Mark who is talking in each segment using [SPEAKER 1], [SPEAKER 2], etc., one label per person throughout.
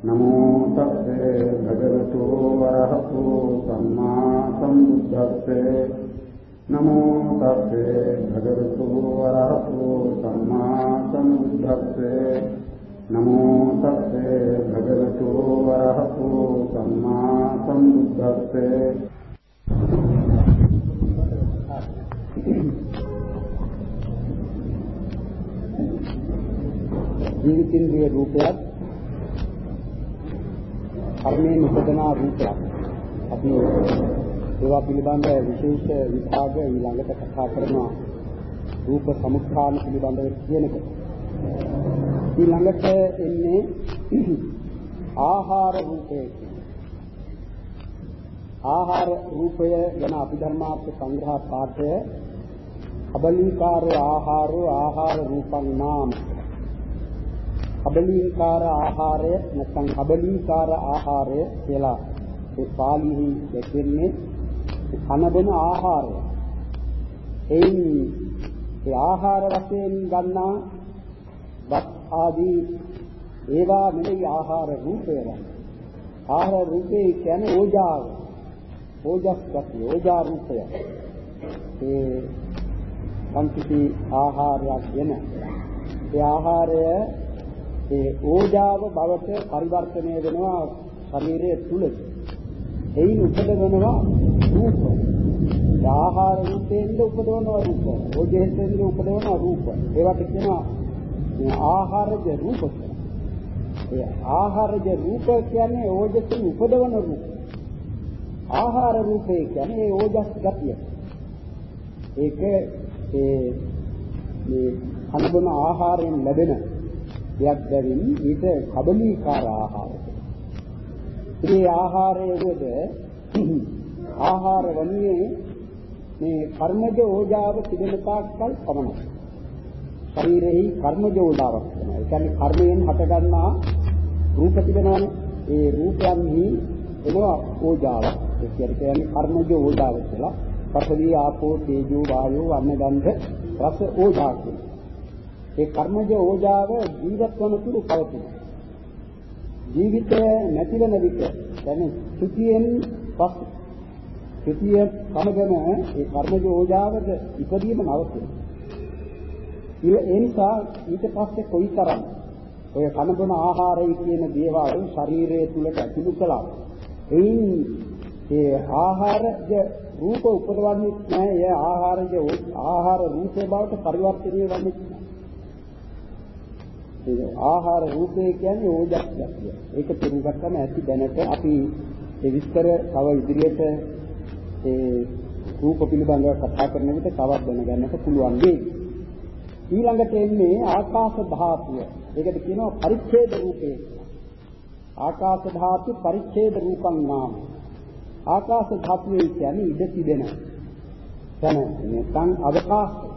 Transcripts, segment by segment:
[SPEAKER 1] නමෝ තස්සේ භගවතු වරහතු සම්මා සම්බුද්දස්සේ නමෝ තස්සේ භගවතු වරහතු සම්මා සම්බුද්දස්සේ නමෝ තස්සේ භගවතු වරහතු සම්මා සම්බුද්දස්සේ
[SPEAKER 2] ජීවිතින්ද්‍රිය රූපයක් කර්මයෙන් උපදනා රූපයක්. අපි ඒවා පිළිබඳ විශේෂ විභාග ඊළඟට කතා කරනවා. රූප සමුත්ථාන පිළිබඳව කියනක ඊළඟට එන්නේ ආහාර රූපය. ආහාර රූපය ගැන අභිධර්මාර්ථ සංග්‍රහ පාඨය. අබලීකාරෝ ආහාරෝ ආහාර රූපං නාම. අබලීකාර ආහාරය නැත්නම් අබලීකාර ආහාරය කියලා ඒ පාලිහි දැක්වෙන්නේ කනබන ආහාරය. එයින් ඒ ආහාර වශයෙන් ගන්නා වත් ආදී ඒවා නෙමෙයි ආහාර රූපය. ආහාර රූපේ කියන්නේ ඕජාව. ඕජස් ගතිය, ඕජා රූපය. ඒ සම්පති ආහාරයක් වෙන. ඒ ආහාරය ඒ ඕජාව බවට පරිවර්තනය වෙනවා ශරීරයේ තුල. එයින් උපදවනවා රූප. ආහාර රූපයෙන්ද උපදවනවා රූප. ඕජයෙන් උපදවනවා රූප. ඒවට කියනවා ආහාරජ රූප කියලා. ඒ ආහාරජ රූප කියන්නේ ඕජයෙන් උපදවන රූප. ආහාර රූපය කියන්නේ ඕජස් ගතිය. ඒක ඒ මේ කනබන ආහාරයෙන් ලැබෙන දෙයක් බැවින් ඊට කබලීකාර ආහාර. මේ ආහාරයේද ආහාර වන්නේ මේ කර්මජ ඕජාව තිබෙන තාක්කල් පමණයි. ශරීරෙහි කර්මජ ඕජාවක් වෙනවා. ඒ කියන්නේ කර්මයෙන් හටගන්නා රූප තිබෙනවානේ. ඒ රූපයන්හි එනවා ඕජාවක්. ඒ කියන්නේ කර්මජ ඕජාව කියලා. පඨවි ආපෝ තේජෝ වායෝ වන්න ගන්ධ රස ඕජා කියනවා. ඒ කර්මජ ඕජාව ජීවත් වන තුරු පවතින. ජීවිතය නැති වෙන විට දැන් සුතියෙන් පස් සුතිය සමගම ඒ කර්මජ ඕජාවද ඉදීම නවතින. ඒ නිසා ඊට පස්සේ කොයිතරම් ඔය කනබන ආහාරය කියන දේවල් ශරීරය තුලට ඇතුළු කළා. එයින් ඒ ආහාරජ රූප උපදවන්නේ නැහැ. ඒ ආහාරජ ආහාර රූපේ බවට පරිවර්තනය වෙන්නේ ආහාර රූපය කියන්නේ ඕජස් ගතිය. ඒක තේරුම් ගත්තම ඇති දැනට අපි ඒ විස්තර තව ඉදිරියට ඒ රූප පිළිබඳව කතා කරන විට තවත් දැනගන්නට පුළුවන් වෙයි. ඊළඟට එන්නේ ආකාශ ධාතුව. ඒකට කියනවා පරිච්ඡේද රූපේ. ආකාශ ධාතු පරිච්ඡේද රූපං නාම. ආකාශ ධාතුවේ කියන්නේ ඉඩ තිබෙන තන නැත්නම් අවකාශය.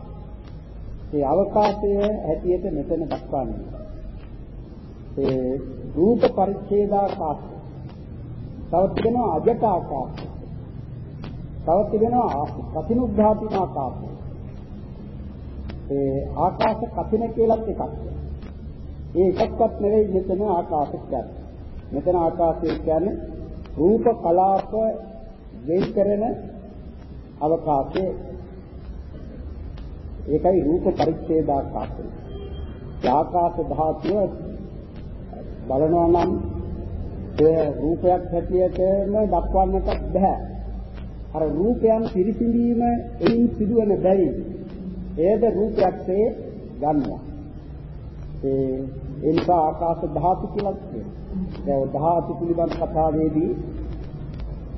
[SPEAKER 2] ඒ අවකාශය හැටියට මෙතන දක්වන්නේ. ඒ රූප පරිච්ඡේදාකාශ. තව තිබෙනවා අජට ආකාශ. තව තිබෙනවා කතිනුද්ධාතිනාකාශ. ඒ ආකාශ කතින කියලත් එකක්. ඒ එකක්වත් නෙවෙයි මෙතන ආකාශ කියන්නේ. මෙතන ආකාශය කියන්නේ රූප කලාප වෙන් කරන අවකාශයේ ඒකයි රූප පරිච්ඡේදාකාශය. ආකාශ ධාතුව බලනවා නම් ඒ රූපයක් හැටියටම දක්වන්නට බෑ. අර රූපයන් පිරිසිඳීම එයින් සිදුවන බැරි. ඒද රූපයක්සේ ගන්නවා. ඒ ඒ නිසා ආකාශ ධාතු කියලා කියනවා. දැන් ධාතු පිළිබඳ කතාවේදී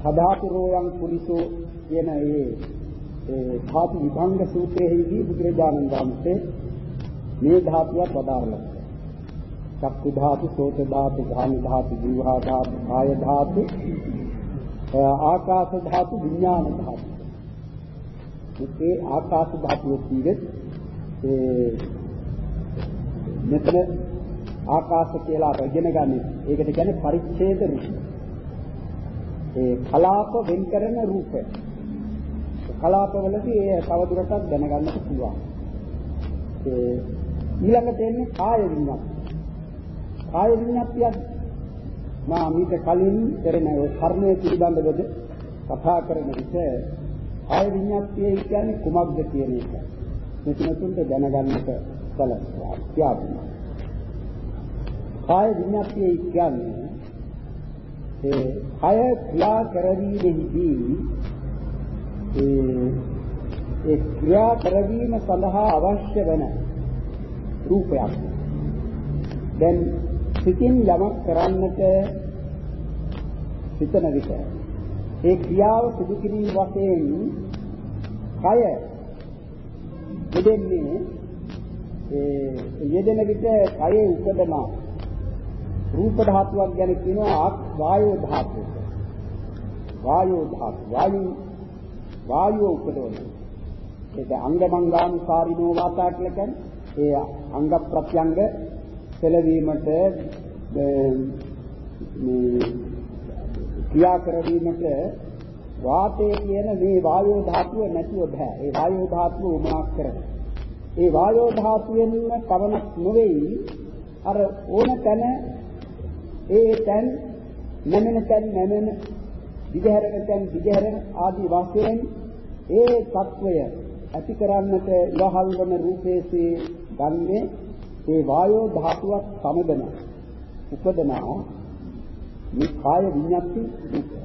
[SPEAKER 2] සදාතු රෝයන් පුරිසෝ කියන ඒ ඒ ධාතු විභංග සූත්‍රයේදී බුදුරජාණන් වහන්සේ මේ ධාතුවක් වදාරලා චක්කු ධාතු, සෝත ධාතු, ධාන ධාතු, ජීවහා ධාතු, කාය ධාතු, ආකාශ ධාතු, විඥාන ධාතු. මේ ආකාශ ධාතුව කීවෙත් ඒ මෙතන ආකාශ කියලා රජන ගන්නේ. ඒකට කියන්නේ පරිච්ඡේද රූප. ඒ කලාප වෙන් කරන රූපය. කලාපවලදී ඒ තවදුරටත් දැනගන්නට පුළුවන්. ඒ ඊළඟට එන්නේ කාය විඤ්ඤාණ. කාය විඤ්ඤාතියක් මා මීට කලින් කරන ඔය කර්මය පිළිබඳවද කතා කරන විට ආය විඤ්ඤාතිය කියන්නේ කුමක්ද කියන එක. මෙතුන්ට දැනගන්නට සැලසුවා. කියනවා. කාය විඤ්ඤාතිය කියන්නේ ඒ කය ක්‍රියා කරවීමෙහිදී ඒ ඒ ක්‍රියා කරවීම සඳහා අවශ්‍ය වන රූපයක්. දැන් සිතින් යමක් කරන්නට සිතන විට ඒ ක්‍රියාව සිදු කිරීම වශයෙන් කය යෙදෙන්නේ ඒ යෙදෙන විට කයේ උපදන රූප ධාතුවක් ගැන කියනවා වායෝ ධාතුව. වායෝ ධාතු වායු වායුව උපදවන. ඒක අංගමංගානුසාරිනෝ වාතා කියලා කියන්නේ ඒ අංග ප්‍රත්‍යංග සැලවීමට මේ ක්‍රියා කරවීමට වාතය කියන මේ වායෝ ධාතුව නැතුව බෑ. ඒ වායෝ ධාතුව උමනාක් කරන. ඒ වායෝ ධාතුවෙන් පවණක් නෙවෙයි අර ඕන තැන ඒ තැන් නැමෙන තැන් නැමෙන දිගහැරෙන තැන් දිගහැරෙන ආදී වශයෙන් ඒ తත්වය ඇති කරන්නට ඉවහල් වන රූපේසේ ගන්නේ ඒ වායෝ ධාතුවක් සමදන උපදනා මේ කාය විඤ්ඤාති රූපය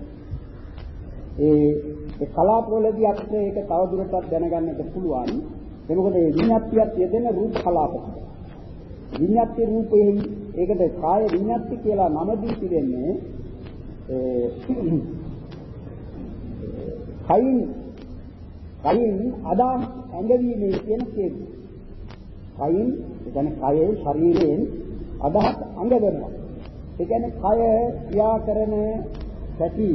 [SPEAKER 2] ඒ ඒ කලාපවලදී අපිට ඒක තවදුරටත් දැනගන්නට පුළුවන්. ඒක මොකද මේ විඤ්ඤාතියක් යෙදෙන රූප කලාප. විඤ්ඤාති රූපයෙන් ඒකට කාය විඤ්ඤාති කියලා නම දී තිබෙන්නේ. ඒ කයින් කයින් අදා ඇඟවීමේ කියන හේතු. කයින් ඒ කියන්නේ කයේ ශරීරයෙන් අදහස් අඟවනවා. ඒ කියන්නේ කය ක්‍රියා කරන සැටි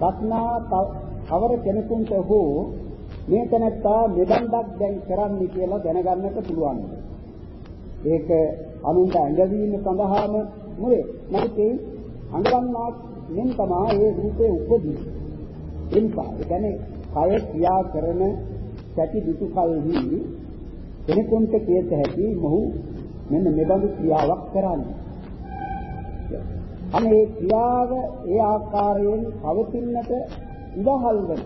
[SPEAKER 2] දක්නා කවර කෙනෙකුට හෝ මේ තැනත්තා මෙබන්දක් දැන් කරන්නේ කියලා දැනගන්නට පුළුවන්. ඒක අනුන්ට ඇඟවීම සඳහාම නෙවේ. නමුත් ඒ අඟවන්නා මෙන් තමයි ඒ රූපේ උපදී. එනිසා ඒ කියන්නේ කය ක්‍රියා කරන සැටි දුතු කල්හි කෙනෙකුට කියත හැකි මොහු මෙන්න මෙබඳු ක්‍රියාවක් කරන්නේ. අනේ ක්‍රියාව ඒ ආකාරයෙන් පවතින්නට ඉවහල් වෙන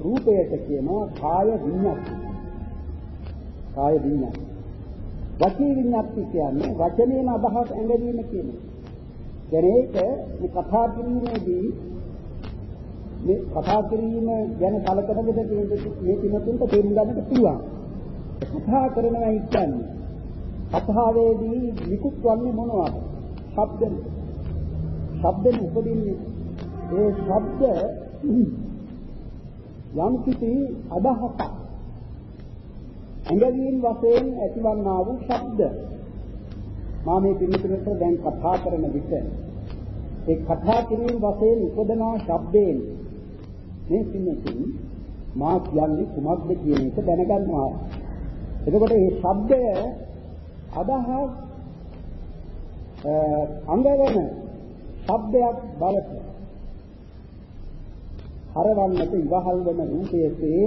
[SPEAKER 2] රූපයට කියනවා කාය විඤ්ඤාති. කාය විඤ්ඤාති. වචී විඤ්ඤාති කියන්නේ වචනේන අදහස් ඇඟවීම කියන්නේ. දැන් ඒක මේ කතා කිරීමේදී මේ කතා කිරීම ගැන කලකනකොට මේ පිනතුන්ට තේරුම් ගන්නට පුළුවන්. කතා කරනවා කියන්නේ කතාවේදී නිකුත් වන්නේ මොනවද? ශබ්ද. ශබ්දෙන් උපදින්නේ ඒ ශබ්ද යම් කිසි අදහසක් ඇඟවීම වශයෙන් ඇතිවන්නා වූ ශබ්ද මා මේ පිළිතුරට දැන් කතා කරන විට ඒ කතා කිරීම වශයෙන් උපදනා ශබ්දයෙන් මේ සින්නකින් මා කියන්නේ කුමක්ද කියන එක දැනගන්නවා එතකොට මේ ශබ්දය අදහස් අංගවන ශබ්දයක් බලත හරවන්නට ඉවහල් වන රූපයේසේ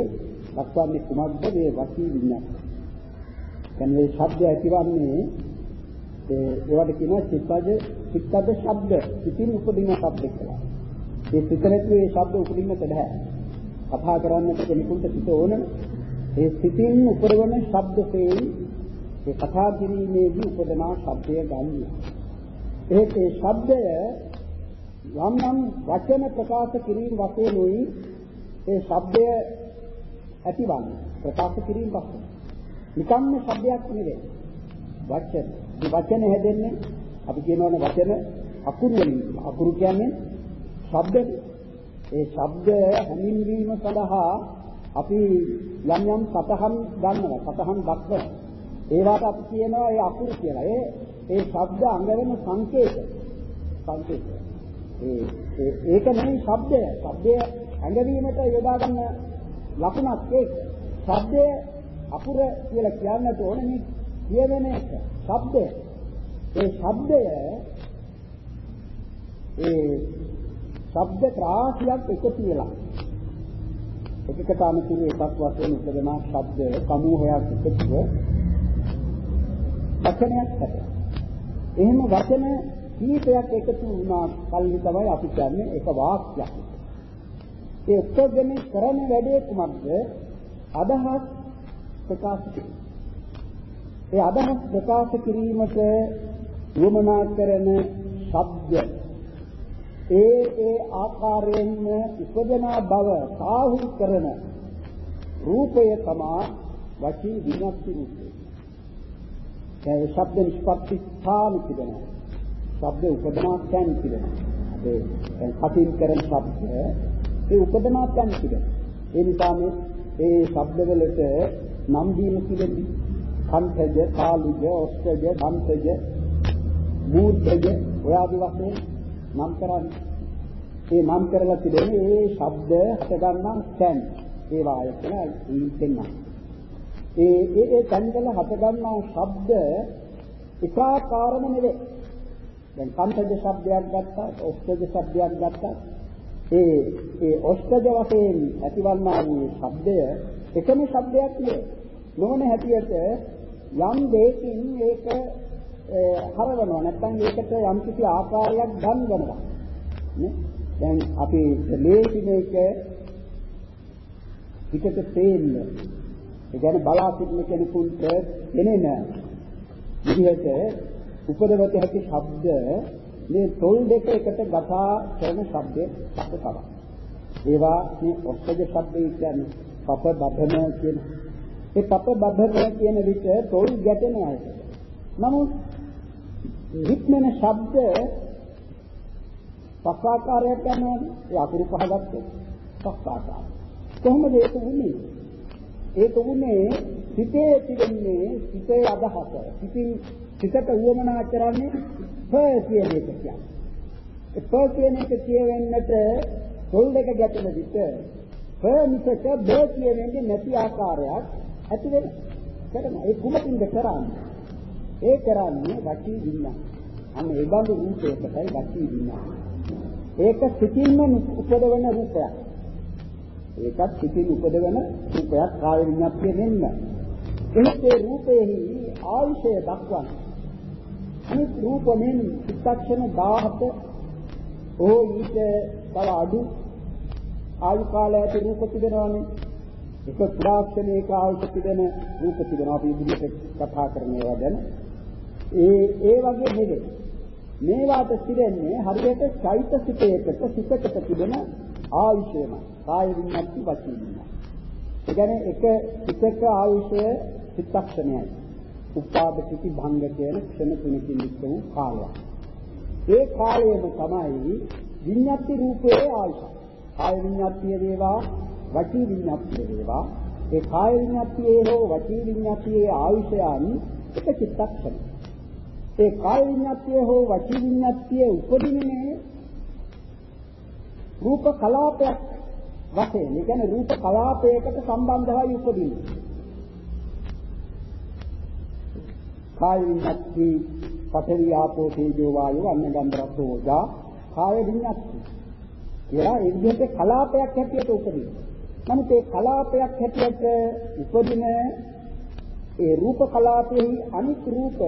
[SPEAKER 2] දක්වන්නේ කුමක්ද මේ වචී විඤ්ඤාණ. කියන්නේ මේ ශබ්දය ඇතිවන්නේ ඒ ඒවට කියනවා චිත්තජ චිත්තද ශබ්ද. සිතින් උපදින ශබ්ද කියලා. ඒ සිතනෙත් මේ ශබ්ද උපදින්නට බෑ. කතා කරන්නට කෙනෙකුට සිත ඕන ඒ සිතින් උපරවන ශබ්දයෙන් ඒ කතා කිරීමේදී උපදනා ශබ්දය ගන්න. ඒකේ ශබ්දය යම් යම් වචන ප්‍රකාශ කිරීම වශයෙන් උයි ඒ ශබ්දය ඇතිවන්නේ ප්‍රකාශ කිරීම වශයෙන්. නිකම්ම ශබ්දයක් නෙවෙයි. වචන. මේ වචන හැදෙන්නේ අපි කියනවනේ වචන අකුරු වලින්. අකුරු කියන්නේ ශබ්ද. ඒ ශබ්ද හැඳින්වීම සඳහා අපි යම් යම් සතහන් ගන්නවා. සතහන් දක්වනවා. ඒවට අපි කියනවා ඒ අකුරු කියලා. ඒ ඒ ශබ්ද අංගවන සංකේත. සංකේත. ඒ ඒක නෙමෙයි ශබ්දය. ශබ්දය ඇඟවීමට යොදා ගන්න ලකුණක් ඒක. ශබ්දය අකුර කියලා කියන්නට ඕනේ මේ කියවෙන එක. ශබ්දය. ඒ ශබ්දය ඒ ශබ්ද රාශියක් එකතු වෙලා එකකට අනුකූල එකක් වශයෙන් උපදන ශබ්ද සමූහයක් එකතුව වචනයක් හැදෙනවා. එහෙම වචන කීපයක් එකතු වුණා කල්හි තමයි අපි කියන්නේ එක වාක්‍යයක්. ඒ ඔක්කොගෙම කරන වැඩේ කුමක්ද? අදහස් ප්‍රකාශ කිරීම. ඒ අදහස් ප්‍රකාශ කිරීමට වමනා කරන ශබ්ද ඒ ඒ ආකාරයෙන්ම උපදනා බව සාහු කරන රූපය තමා වචී විඤ්ඤාති රූපය. ඒ ශබ්ද නිෂ්පත්ති ස්ථාන තිබෙනවා. ශබ්ද උපදනා තැන් තිබෙනවා. ඒ දැන් කටින් කරන ශබ්ද ඒ උපදනා තැන් තිබෙනවා. ඒ නිසා මේ ඒ ශබ්දවලට නම් දීම පිළිබඳ කන්තජ, කාලිජ, ඔස්තජ, දන්තජ, මූර්ධජ ඔය ආදි වශයෙන් නම් කරන්නේ. ඒ නම් කරලා තිබෙන්නේ ඒ ශබ්ද හට ගන්නා තැන්. ඒ වාය කියලා ඉන්නවා. ඒ ඒ ඒ තැන්වල හට ගන්නා ශබ්ද එකාකාරම නෙවෙයි. දැන් කන්තජ ශබ්දයක් ගත්තා, ඔස්තජ ශබ්දයක් ගත්තා. ඒ ඒ ඔස්තජ වශයෙන් ඇතිවන්නා වූ ශබ්දය එකම ශබ්දයක් නෙවෙයි. නොවන හැටියට යම් දෙයකින් ඒක හරවනවා. නැත්නම් ඒකට යම් කිසි ආකාරයක් ගන්වනවා නේ? දැන් අපි ලේසි මේක පිටට තේන්න. ඒ කියන්නේ බලා සිටින කෙනෙකුට දැනෙන විදිහට උපදවත හැකි ශබ්ද මේ තොල් දෙක එකට ගසා කරන ශබ්දේ පස්ස තමයි. ඒවා මේ ඔක්කොජ ශබ්දේ කියන්නේ පප බබන කියන. ඒ පප බබන කියන විට තොල් ගැටෙන අය. නමුත් හික්මන ශබ්ද පස්සාකාරයක් ගන්නවනේ. ඒ අකුරු පහ ගත්තොත් පස්සාකාරය. කොහොමද ඒක වුනේ? ඒක වුනේ සිතේ තිබෙන්නේ සිතේ අදහස. සිතින් සිතට උවමනා කරන්නේ හ කියන එක කියන්නේ. ඒ හ කියන එක කියවෙන්නට තොල් දෙක ගැටෙන විට හ මිසක බ කියවෙන්නේ නැති ආකාරයක් ඇති වෙන කරන ඒ කුමකින්ද කරන්නේ? ඒ කරන්නේ වචී විඤ්ඤාණ. අන්න ඒ බඳු රූපයකටයි වචී විඤ්ඤාණ. ඒක සිතින්ම උපදවන රූපයක්. ඒකත් සිතින් උපදවන රූපයක් කාය විඤ්ඤාතිය වෙන්න. එහෙත් ඒ රූපෙහි ආයශය දක්වන. අනිත් රූපෙන් චිත්තක්ෂණ 17 ඕ ඊට තව අඩු ආයු කාලය ඇති රූප තිබෙනවානේ. එක පුරාක්ෂණයක ආයුෂ තිබෙන රූප තිබෙනවා අපි ඉදිරියට කතා කරන ඒවා ගැන. ඒ ඒ වගේ නෙවෙයි. මේවාට සිරෙන්නේ හරියට චෛතසිකයකට සිතකට තිබෙන ආයුෂයම. කාය විඤ්ඤාති වචී විඤ්ඤාති. ඒ කියන්නේ එක සිතක ආයුෂය චිත්තක්ෂණයයි. උපාද සිටි භංග කියන ක්ෂණ තුනකින් යුක්ත වූ කාලයක්. ඒ කාලයේම තමයි විඤ්ඤාති රූපයේ ආයුෂ. කාය විඤ්ඤාතිය වේවා වචී විඤ්ඤාතිය වේවා ඒ කාය විඤ්ඤාතියේ හෝ වචී විඤ්ඤාතියේ ආයුෂයන් එක චිත්තක්ෂණයි. ඒ කාය විඤ්ඤාතිය හෝ වචී විඤ්ඤාතිය උපදින්නේ රූප කලාපයක් වශයෙන්. ඒ කියන්නේ රූප කලාපයකට සම්බන්ධවයි උපදින්නේ. කාය විඤ්ඤාති පඨවි ආපෝ තේජෝ වායෝ අන්න ගන්ධ රස ඕජා කාය විඤ්ඤාති. කියලා ඒ විදිහට කලාපයක් හැටියට උපදිනවා. නමුත් ඒ කලාපයක් හැටියට උපදින ඒ රූප කලාපෙහි අනිත් රූප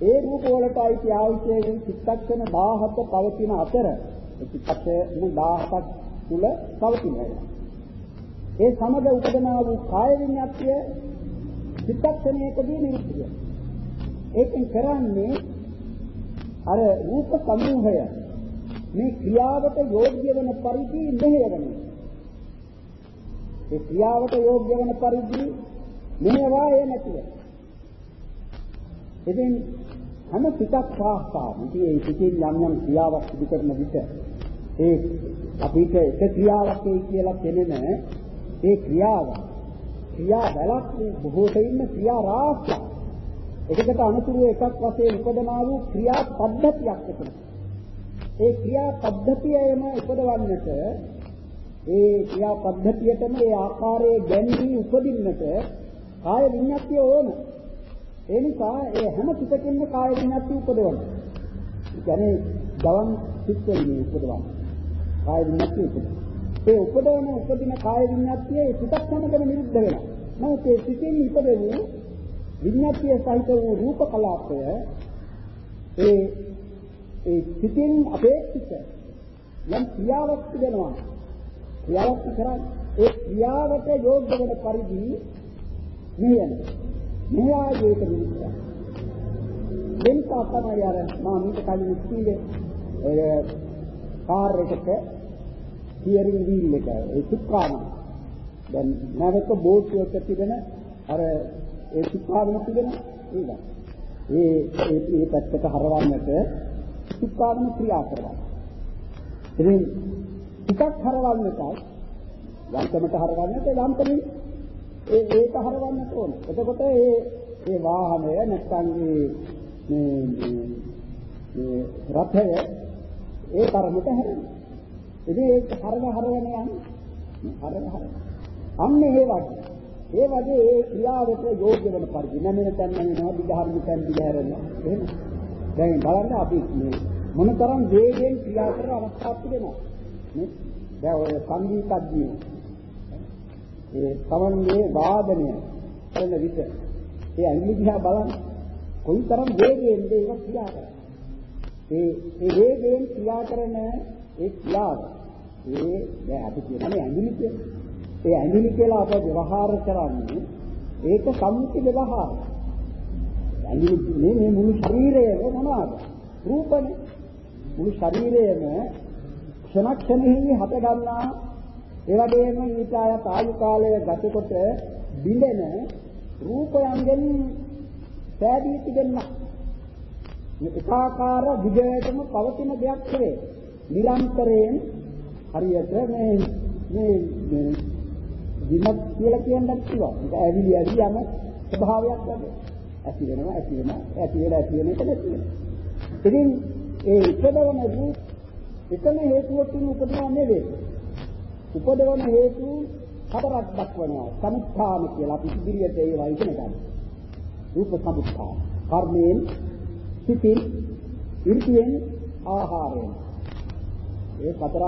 [SPEAKER 2] ඒ රූප වලට අයිති ආවිෂයෙන් චිත්තක්ෂණ 17 පවතින අතර චිත්තක්ෂණ 17ක් තුල පවතිනවා. ඒ සමග උපදනා වූ කාය විඤ්ඤාත්ය චිත්තක්ෂණයකදී නිරුද්ධ ඒකෙන් කරන්නේ අර රූප සමූහය මේ ක්‍රියාවට යෝග්‍ය වෙන පරිදි මෙහෙයවනවා. ඒ ක්‍රියාවට යෝග්‍ය වෙන පරිදි මෙහෙවා ඒ නැතිව. ඉතින් හැම පිටක් සාස්තාව. ඉතින් ඒ පිටින් යම් යම් ක්‍රියාවක් සිදු කරන විට ඒ අපිට එක ක්‍රියාවක් කියලා කෙනෙන ඒ ක්‍රියාව ක්‍රියා බලක් බොහෝ තෙින්න ක්‍රියා රාශියක්. එකකට අනුතුරු එකක් වශයෙන් උපදනා වූ ක්‍රියා පද්ධතියක් එතන. ඒ ක්‍රියා පද්ධතියම උපදවන්නට ඒ ක්‍රියා පද්ධතියටම ඒ ආකාරයේ ගැන්වී උපදින්නට කාය විඤ්ඤාතිය ඕන. ඒ නිසා ඒ හැම පිටකින්ම කාය විඤ්ඤාතිය උපදවන්න. ඒ කියන්නේ ගවන් සිත්වලින් උපදවන්න. කාය විඤ්ඤාතිය උපදවන්න. ඒ උපදවන උපදින කාය විඤ්ඤාතිය පිටක් සමගම නිරුද්ධ වෙනවා. නමුත් ඒ සිතින් ඉපදෙන විඤ්ඤාතිය සහිත වූ රූප කලාපය ඒ ඒ සිතින් අපේක්ෂිත යම් ක්‍රියාවක් තිබෙනවා. ක්‍රියාවක් කරන්නේ ඒ ක්‍රියාවට යෝග්‍ය වෙන පරිදි මෙහෙයන. මෙහෙයා ඒක නිමිත්ත. දෙන්නා තමයි අර මා මීට කලින් කිව්වේ ඔය කාර් එකට ස්ටියරින් වීල් එක ඒ සුක්කාන දැන් නැවත බෝට්ටුවක තිබෙන අර ඒ සුක්කාන තිබෙන ඒක. ඒ ඒ මේ පැත්තට හරවන්නට සුක්කාන ක්‍රියා කරනවා. ඉතින් ටිකක් හරවන්නටයි යන්තමට හරවන්නට යන්තමින් ඒ ඒක හරවන්නට ඕන. එතකොට ඒ ඒ වාහනය නැත්නම් මේ මේ රථය ඒ තරමට හැරෙනවා. ඉතින් ඒක හරව හරවන යන්නේ හරව හරව. අන්න ඒ වගේ. ඒ වගේ ඒ ක්‍රියාවට යෝග්‍ය වෙන පරිදි නැමෙන තැන් නැමෙනවා දිගහරින තැන් දිගහැරෙනවා. එහෙම. දැන් බලන්න අපි මේ මොනතරම් වේගයෙන් ක්‍රියා කරන අවස්ථාවක් තිබෙනවා. නේ? දැන් ඔය සංගීතඥයෝ ඒ තමන්ගේ වාදනය කරන විට ඒ ඇඟිලි දිහා බලන්න කොයිතරම් වේගයෙන්ද ඒක ක්‍රියා කරන්නේ. ඒ ඒ වේගයෙන් ක්‍රියා කරන ඒ ක්‍රියාව ඒ දැන් අපි කියන්නේ ඇඟිලි කියලා. ඒ ඇඟිලි කියලා අප ව්‍යවහාර කරන්නේ ඒක සම්මුති ව්‍යවහාර. ඇඟිලි මේ මේ මුළු ශරීරයම මොනවාද? රූපනේ. මුළු ශරීරයම ක්ෂණ ක්ෂණෙහි හට ගන්නා ඒ වගේම ඊට ආයත ආයු කාලය ගතකොට බිඳෙන රූපයන්ගෙන් සෑදී තිබෙනවා. මේ එකාකාර විජයතම පවතින දෙයක් නෙවේ. නිරන්තරයෙන් හරියට මේ මේ මේ විමත් කියලා කියන්නත් පුළුවන්. ඒක ඇවිලි ඇවිලි යන ස්වභාවයක් වගේ. ඇති වෙනවා ඇති වෙනවා ඇති වෙලා ඇති වෙන එක නැති වෙනවා. ඉතින් ඒ ඉපදවන රූප එකම හේතුවකින් උපදිනා නෙවෙයි. උපදවන හේතු හතරක් දක්වනවා. සමුත්ථාන කියලා අපි ඉදිරියට ඒවා ඉගෙන ගන්න. රූප සමුත්ථාන. කර්මයෙන්, සිතින්, ඉර්තියෙන්, ආහාරයෙන්. ඒ හතර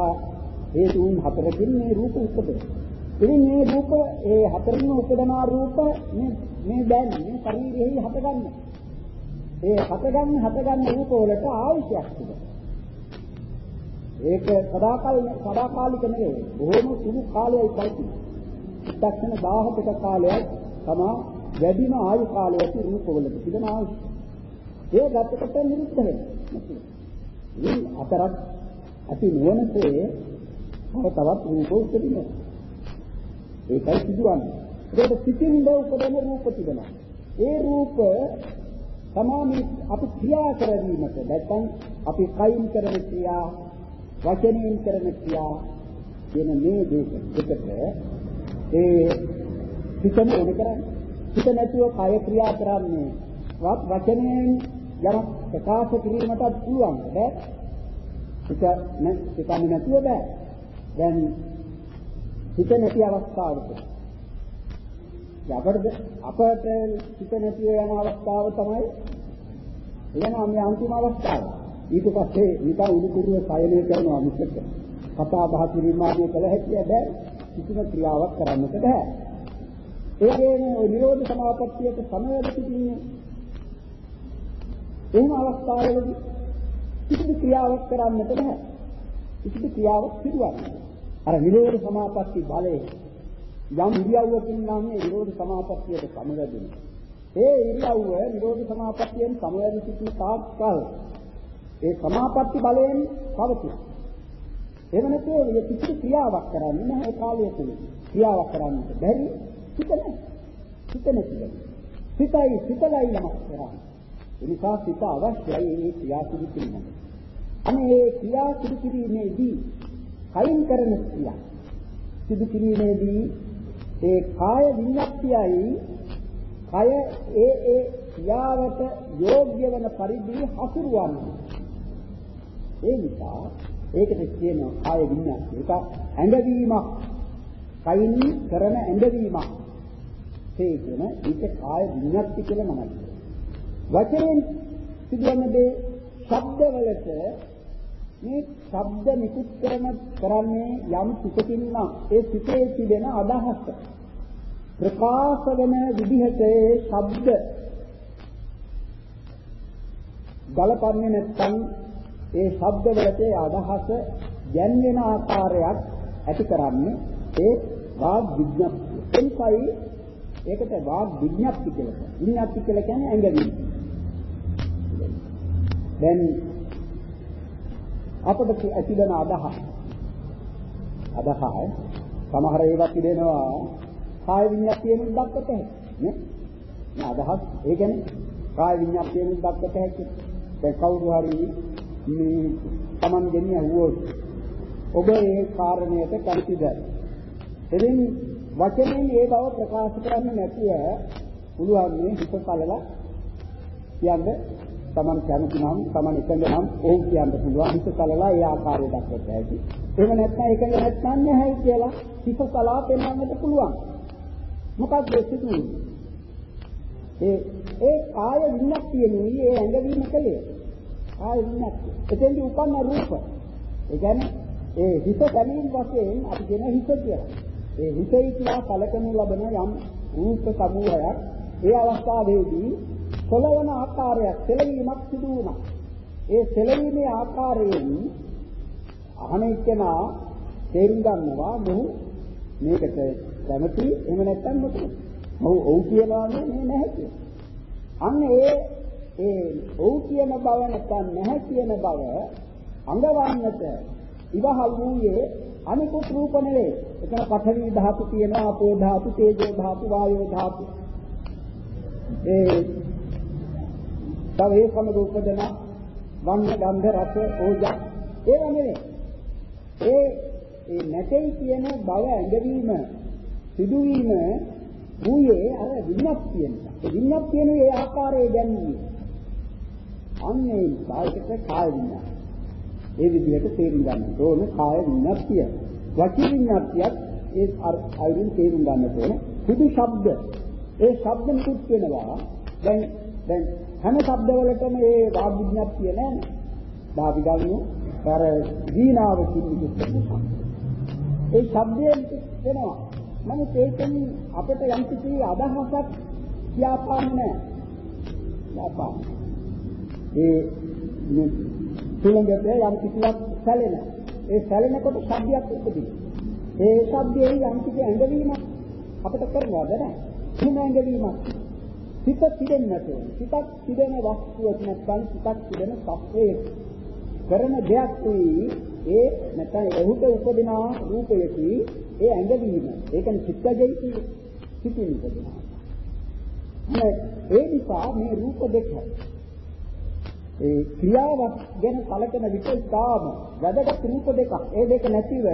[SPEAKER 2] හේතුන් හතරකින් මේ රූප උපදිනවා. ඉතින් මේ රූප ඒ හතරින්ම උපදනා රූප මේ මේ දැන් මේ ශරීරෙහි හටගන්න. ඒ හටගන්න හටගන්න රූප වලට ආයශයක් තිබෙනවා. ඒක සදාකාල සදාකාලික නෙවෙයි. බොහොම සුළු කාලයයි පවතින. දක්ෂණ 17ක කාලයක් තමා වැඩිම ආයු කාලය ඇති රූපවලට තිබෙන ආයුෂ. ඒ ගතකට නිරුද්ධ වෙනවා. ඉතින් අතරක් ඇති නුවණසේ තව තවත් රූප උපදිනවා. ඒකයි සිදුවන්නේ. ඒකට සිතින්ද උපදන රූප තිබෙනවා. ඒ රූප තමයි අපි ක්‍රියා කරවීමට නැත්නම් අපි කයින් කරන ක්‍රියා වචනයෙන් කරන ක්‍රියා කියන මේ දෙකට ඒ හිතන ඕන කරන්නේ. හිත නැතුව කය ක්‍රියා කරන්නේ වත් වචනයෙන් යමක් ප්‍රකාශ කිරීමටත් පුළුවන්. බෑ. හිත හිතන්නේ නැතුව බෑ. දැන් හිත නැති අවස්ථාවක අපට අපට හිත නැති යන අවස්ථාව තමයි එනවා මේ අන්තිම අවස්ථාව. ඊට පස්සේ නිකන් උඩුකුරුව සයනය කරනවා මිසක කතා බහ කිරීම ආදී කළ හැකිය බෑ කිසිම ක්‍රියාවක් කරන්නට බෑ. ඒකේම ওই නිරෝධ සමාපත්තියට සමවැද සිටින්නේ එහෙම අවස්ථාවලදී කිසිදු ක්‍රියාවක් කරන්නට බෑ. කිසිදු ක්‍රියාවක් සිදුවන්නේ අර නිරෝධ සමාපatti බලයේ යම් ඉරියව්වකින් නම් මේ නිරෝධ සමාපත්තියට සමවැදුනේ ඒ ඉරියව්ව නිරෝධ සමාපත්තියෙන් සමවැද සිටින තාක්කල් ඒ සමාපatti බලයෙන් පවතින. එහෙම නැත්නම් මේ කිසි ක්‍රියාවක් කරන්නේ නැහැ කාලය තුල. ක්‍රියාවක් කරන්නට බැරි හිත නැහැ. හිත නැතිව. හිතයි හිතලයි යමක් කරන්නේ. ඒ නිසා හිත අවශ්‍යයි මේ ක්‍රියා සිදු කිරීම. අනේ මේ ක්‍රියා සිදු කිරීමේදී කයින් කරන ක්‍රියා සිදු කිරීමේදී ඒ කාය විඤ්ඤාතියයි කය ඒ ඒ ක්‍රියාවට යෝග්‍ය වන පරිදි හසුරුවන්නේ ඒ නිසා ඒකට කියනවා කාය විඤ්ඤාණය. ඒක ඇඟවීමක්. කයින් කරන ඇඟවීමක්. ඒ කියන ඒක කාය විඤ්ඤාති කියලා නමයි. වචනෙන් සිදුවන දේ ශබ්දවලට මේ ශබ්ද නිකුත් කරන කරන්නේ යම් සිතකින් නම් ඒ සිතේ තිබෙන අදහස ප්‍රකාශ වෙන විදිහට ඒ ශබ්ද ගලපන්නේ නැත්නම් ඒ ශබ්දවලට අදහස ගැන්වෙන ආකාරයක් ඇති කරන්නේ ඒ වාග් විඥප්තිය. එනිසායි ඒකට වාග් විඥප්ති කියලා කියනවා. විඥප්ති කියලා කියන්නේ ඇඟවීම. දැන් අපට ඇතිවන අදහස් අදහස් සමහර ඒවා පිළිනවා කාය විඤ්ඤාතියෙන් දක්වත හැකි නේ අදහස් ඒ කියන්නේ කාය විඤ්ඤාතියෙන් දක්වත හැකි දැන් කවුරු හරි මේ Taman ගෙනිය ඇහුවොත් ඔබ ඒ කාරණයට කැමතිද? එදින් වචනෙන් ඒ බව ප්‍රකාශ කරන්න නැතුව පුළුවන් මේ හිත කලලා කියන්නේ Taman කැමති නම් Taman එකඟ නම් ඕම් කියන්න පුළුවන්. හිත කලලා ඒ ආකාරයට දක්වත හැකි එහෙම නැත්නම් එකඟ නැත්නම් නැහැ කියලා හිත කලා පෙන්වන්නට පුළුවන්. මොකක්ද සිදුවේ ඒ ඒ කාය විඤ්ඤාතියනේ ඒ ඇඟවීම කලේ කාය විඤ්ඤාතිය එතෙන්දී උපන්න රූප. ඒ කියන්නේ ඒ හිත ගැනීම වශයෙන් අපි කියන හිත කියලා. ඒ හිතේ කියලා කලකනු ලබන යම් රූප සමූහයක් ඒ අවස්ථාවේදී සලවන ආකාරයක් සෙලවීමක් සිදු වුණා. ඒ සෙලවීමේ ආකාරයෙන් අහන එක්කෙනා තේරුම් ගන්නවා මොහු මේකට කැමති එහෙම නැත්නම් මොකද? මොහු ඔව් කියනවා නේ නැහැ කියලා. අන්න ඒ ඒ ඔව් කියන බව නැත්නම් නැහැ කියන බව අඟවන්නට ඉවහල් වූයේ අනිකුත් රූප නෙවේ. එතන පඨවි ධාතු තියෙනවා, අපෝ ධාතු, තේජෝ ධාතු, වායෝ ධාතු. ඒ තව ඒ සම රූපදන වන්න ගන්ධ රස ඕජා ඒව නෙවේ. ඒ ඒ නැtei කියන බව ඇඟවීම සිදුවීම වූයේ අර විඤ්ඤාප්තිය නිසා. ඒ විඤ්ඤාප්තියනේ ඒ ආකාරයේ දැන්නේ. අන්නේ කායිකට කාය විඤ්ඤාප්තිය. ඒ විදිහට තේරුම් ගන්න ඕන කාය විඤ්ඤාප්තිය. වචී විඤ්ඤාප්තියත් ඒ අයිරින් තේරුම් ගන්න ඕන. සුදු ශබ්ද. ඒ ශබ්ද නිකුත් වෙනවා. දැන් දැන් හැම ශබ්දවලටම ඒ වාග් විඤ්ඤාප්තිය නැහැ. දාපි ගන්නු අර දීනාව කිව්ව ඒ ශබ්දයෙන් වෙනවා. නමුත් ඒකෙන් අපිට යම් කිසි අදහසක් කියාපාන්නේ නැහැ. කියාපාන. ඒ තුලඟට යම් කිසිවක් සැලෙන. ඒ සැලෙනකොට ශබ්දයක් උපදින. ඒ ශබ්දයේ යම් කිසි ඇඟවීමක් අපිට කරනවද නැහැ. එහෙම ඇඟවීමක්. සිත පිරෙන්නට ඕන. සිතක් පිරෙන වස්තුවක් නැත්නම් සිතක් පිරෙන සත්වයක කරන දෙයක් වී ඒ නැත්නම් එහුට උපදින රූපයකී ඒ ඇඟවීම. ඒ කියන්නේ චිත්තජයිති සිතින් උපදිනවා. ඒ නිසා මේ රූප දෙක ඒ ක්‍රියාවක් ගැන කලකන විට ඉතාම වැදගත් රූප දෙකක්. ඒ දෙක නැතිව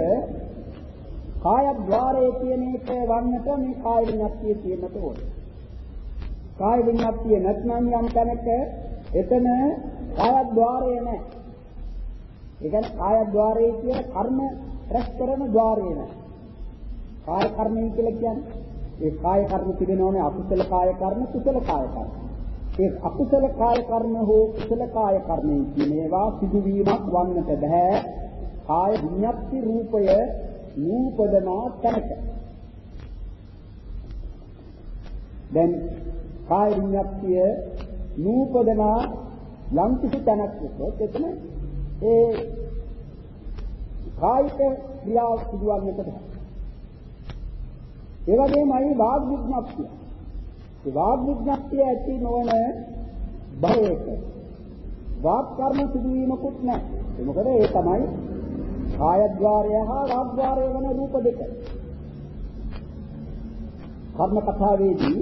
[SPEAKER 2] කායද්්වාරයේ කියන එක වන්නට මේ කාය විඤ්ඤාතිය තියෙන්නට ඕනේ. කාය විඤ්ඤාතිය නැත්නම් යම් තැනක එතන කායද්්වාරය නැහැ. ඒ කියන්නේ කායද්්වාරයේ කියන කර්ම රැස් කරන ద్వාරය නැහැ. කාය කර්මය කියලා කියන්නේ ඒ කාය කර්ම තිබෙනෝනේ අකුසල කාය කර්ම කුසල කාය කර්ම. ඒ අකුසල කාය කර්ම හෝ කුසල කාය කර්මයි කියන ඒවා සිදුවීමක් වන්නට බෑ. කාය විඤ්ඤාති රූපය නූපදනා තැනක. දැන් කාය විඤ්ඤාතිය නූපදනා යම් කිසි තැනක් උසොත් එතන ඒ කායික ක්‍රියාව සිදුවන්නට බෑ. ඒ වගේමයි වාග් විඥාප්තිය. ඒ වාග් විඥාප්තිය ඇති නොවන භවයක වාග් කර්ම සිදුවීමකුත් නැහැ. ඒ මොකද ඒ තමයි කායද්්වාරය හා වාග්ද්වාරය වෙන රූප දෙක. කර්ම කතාවේදී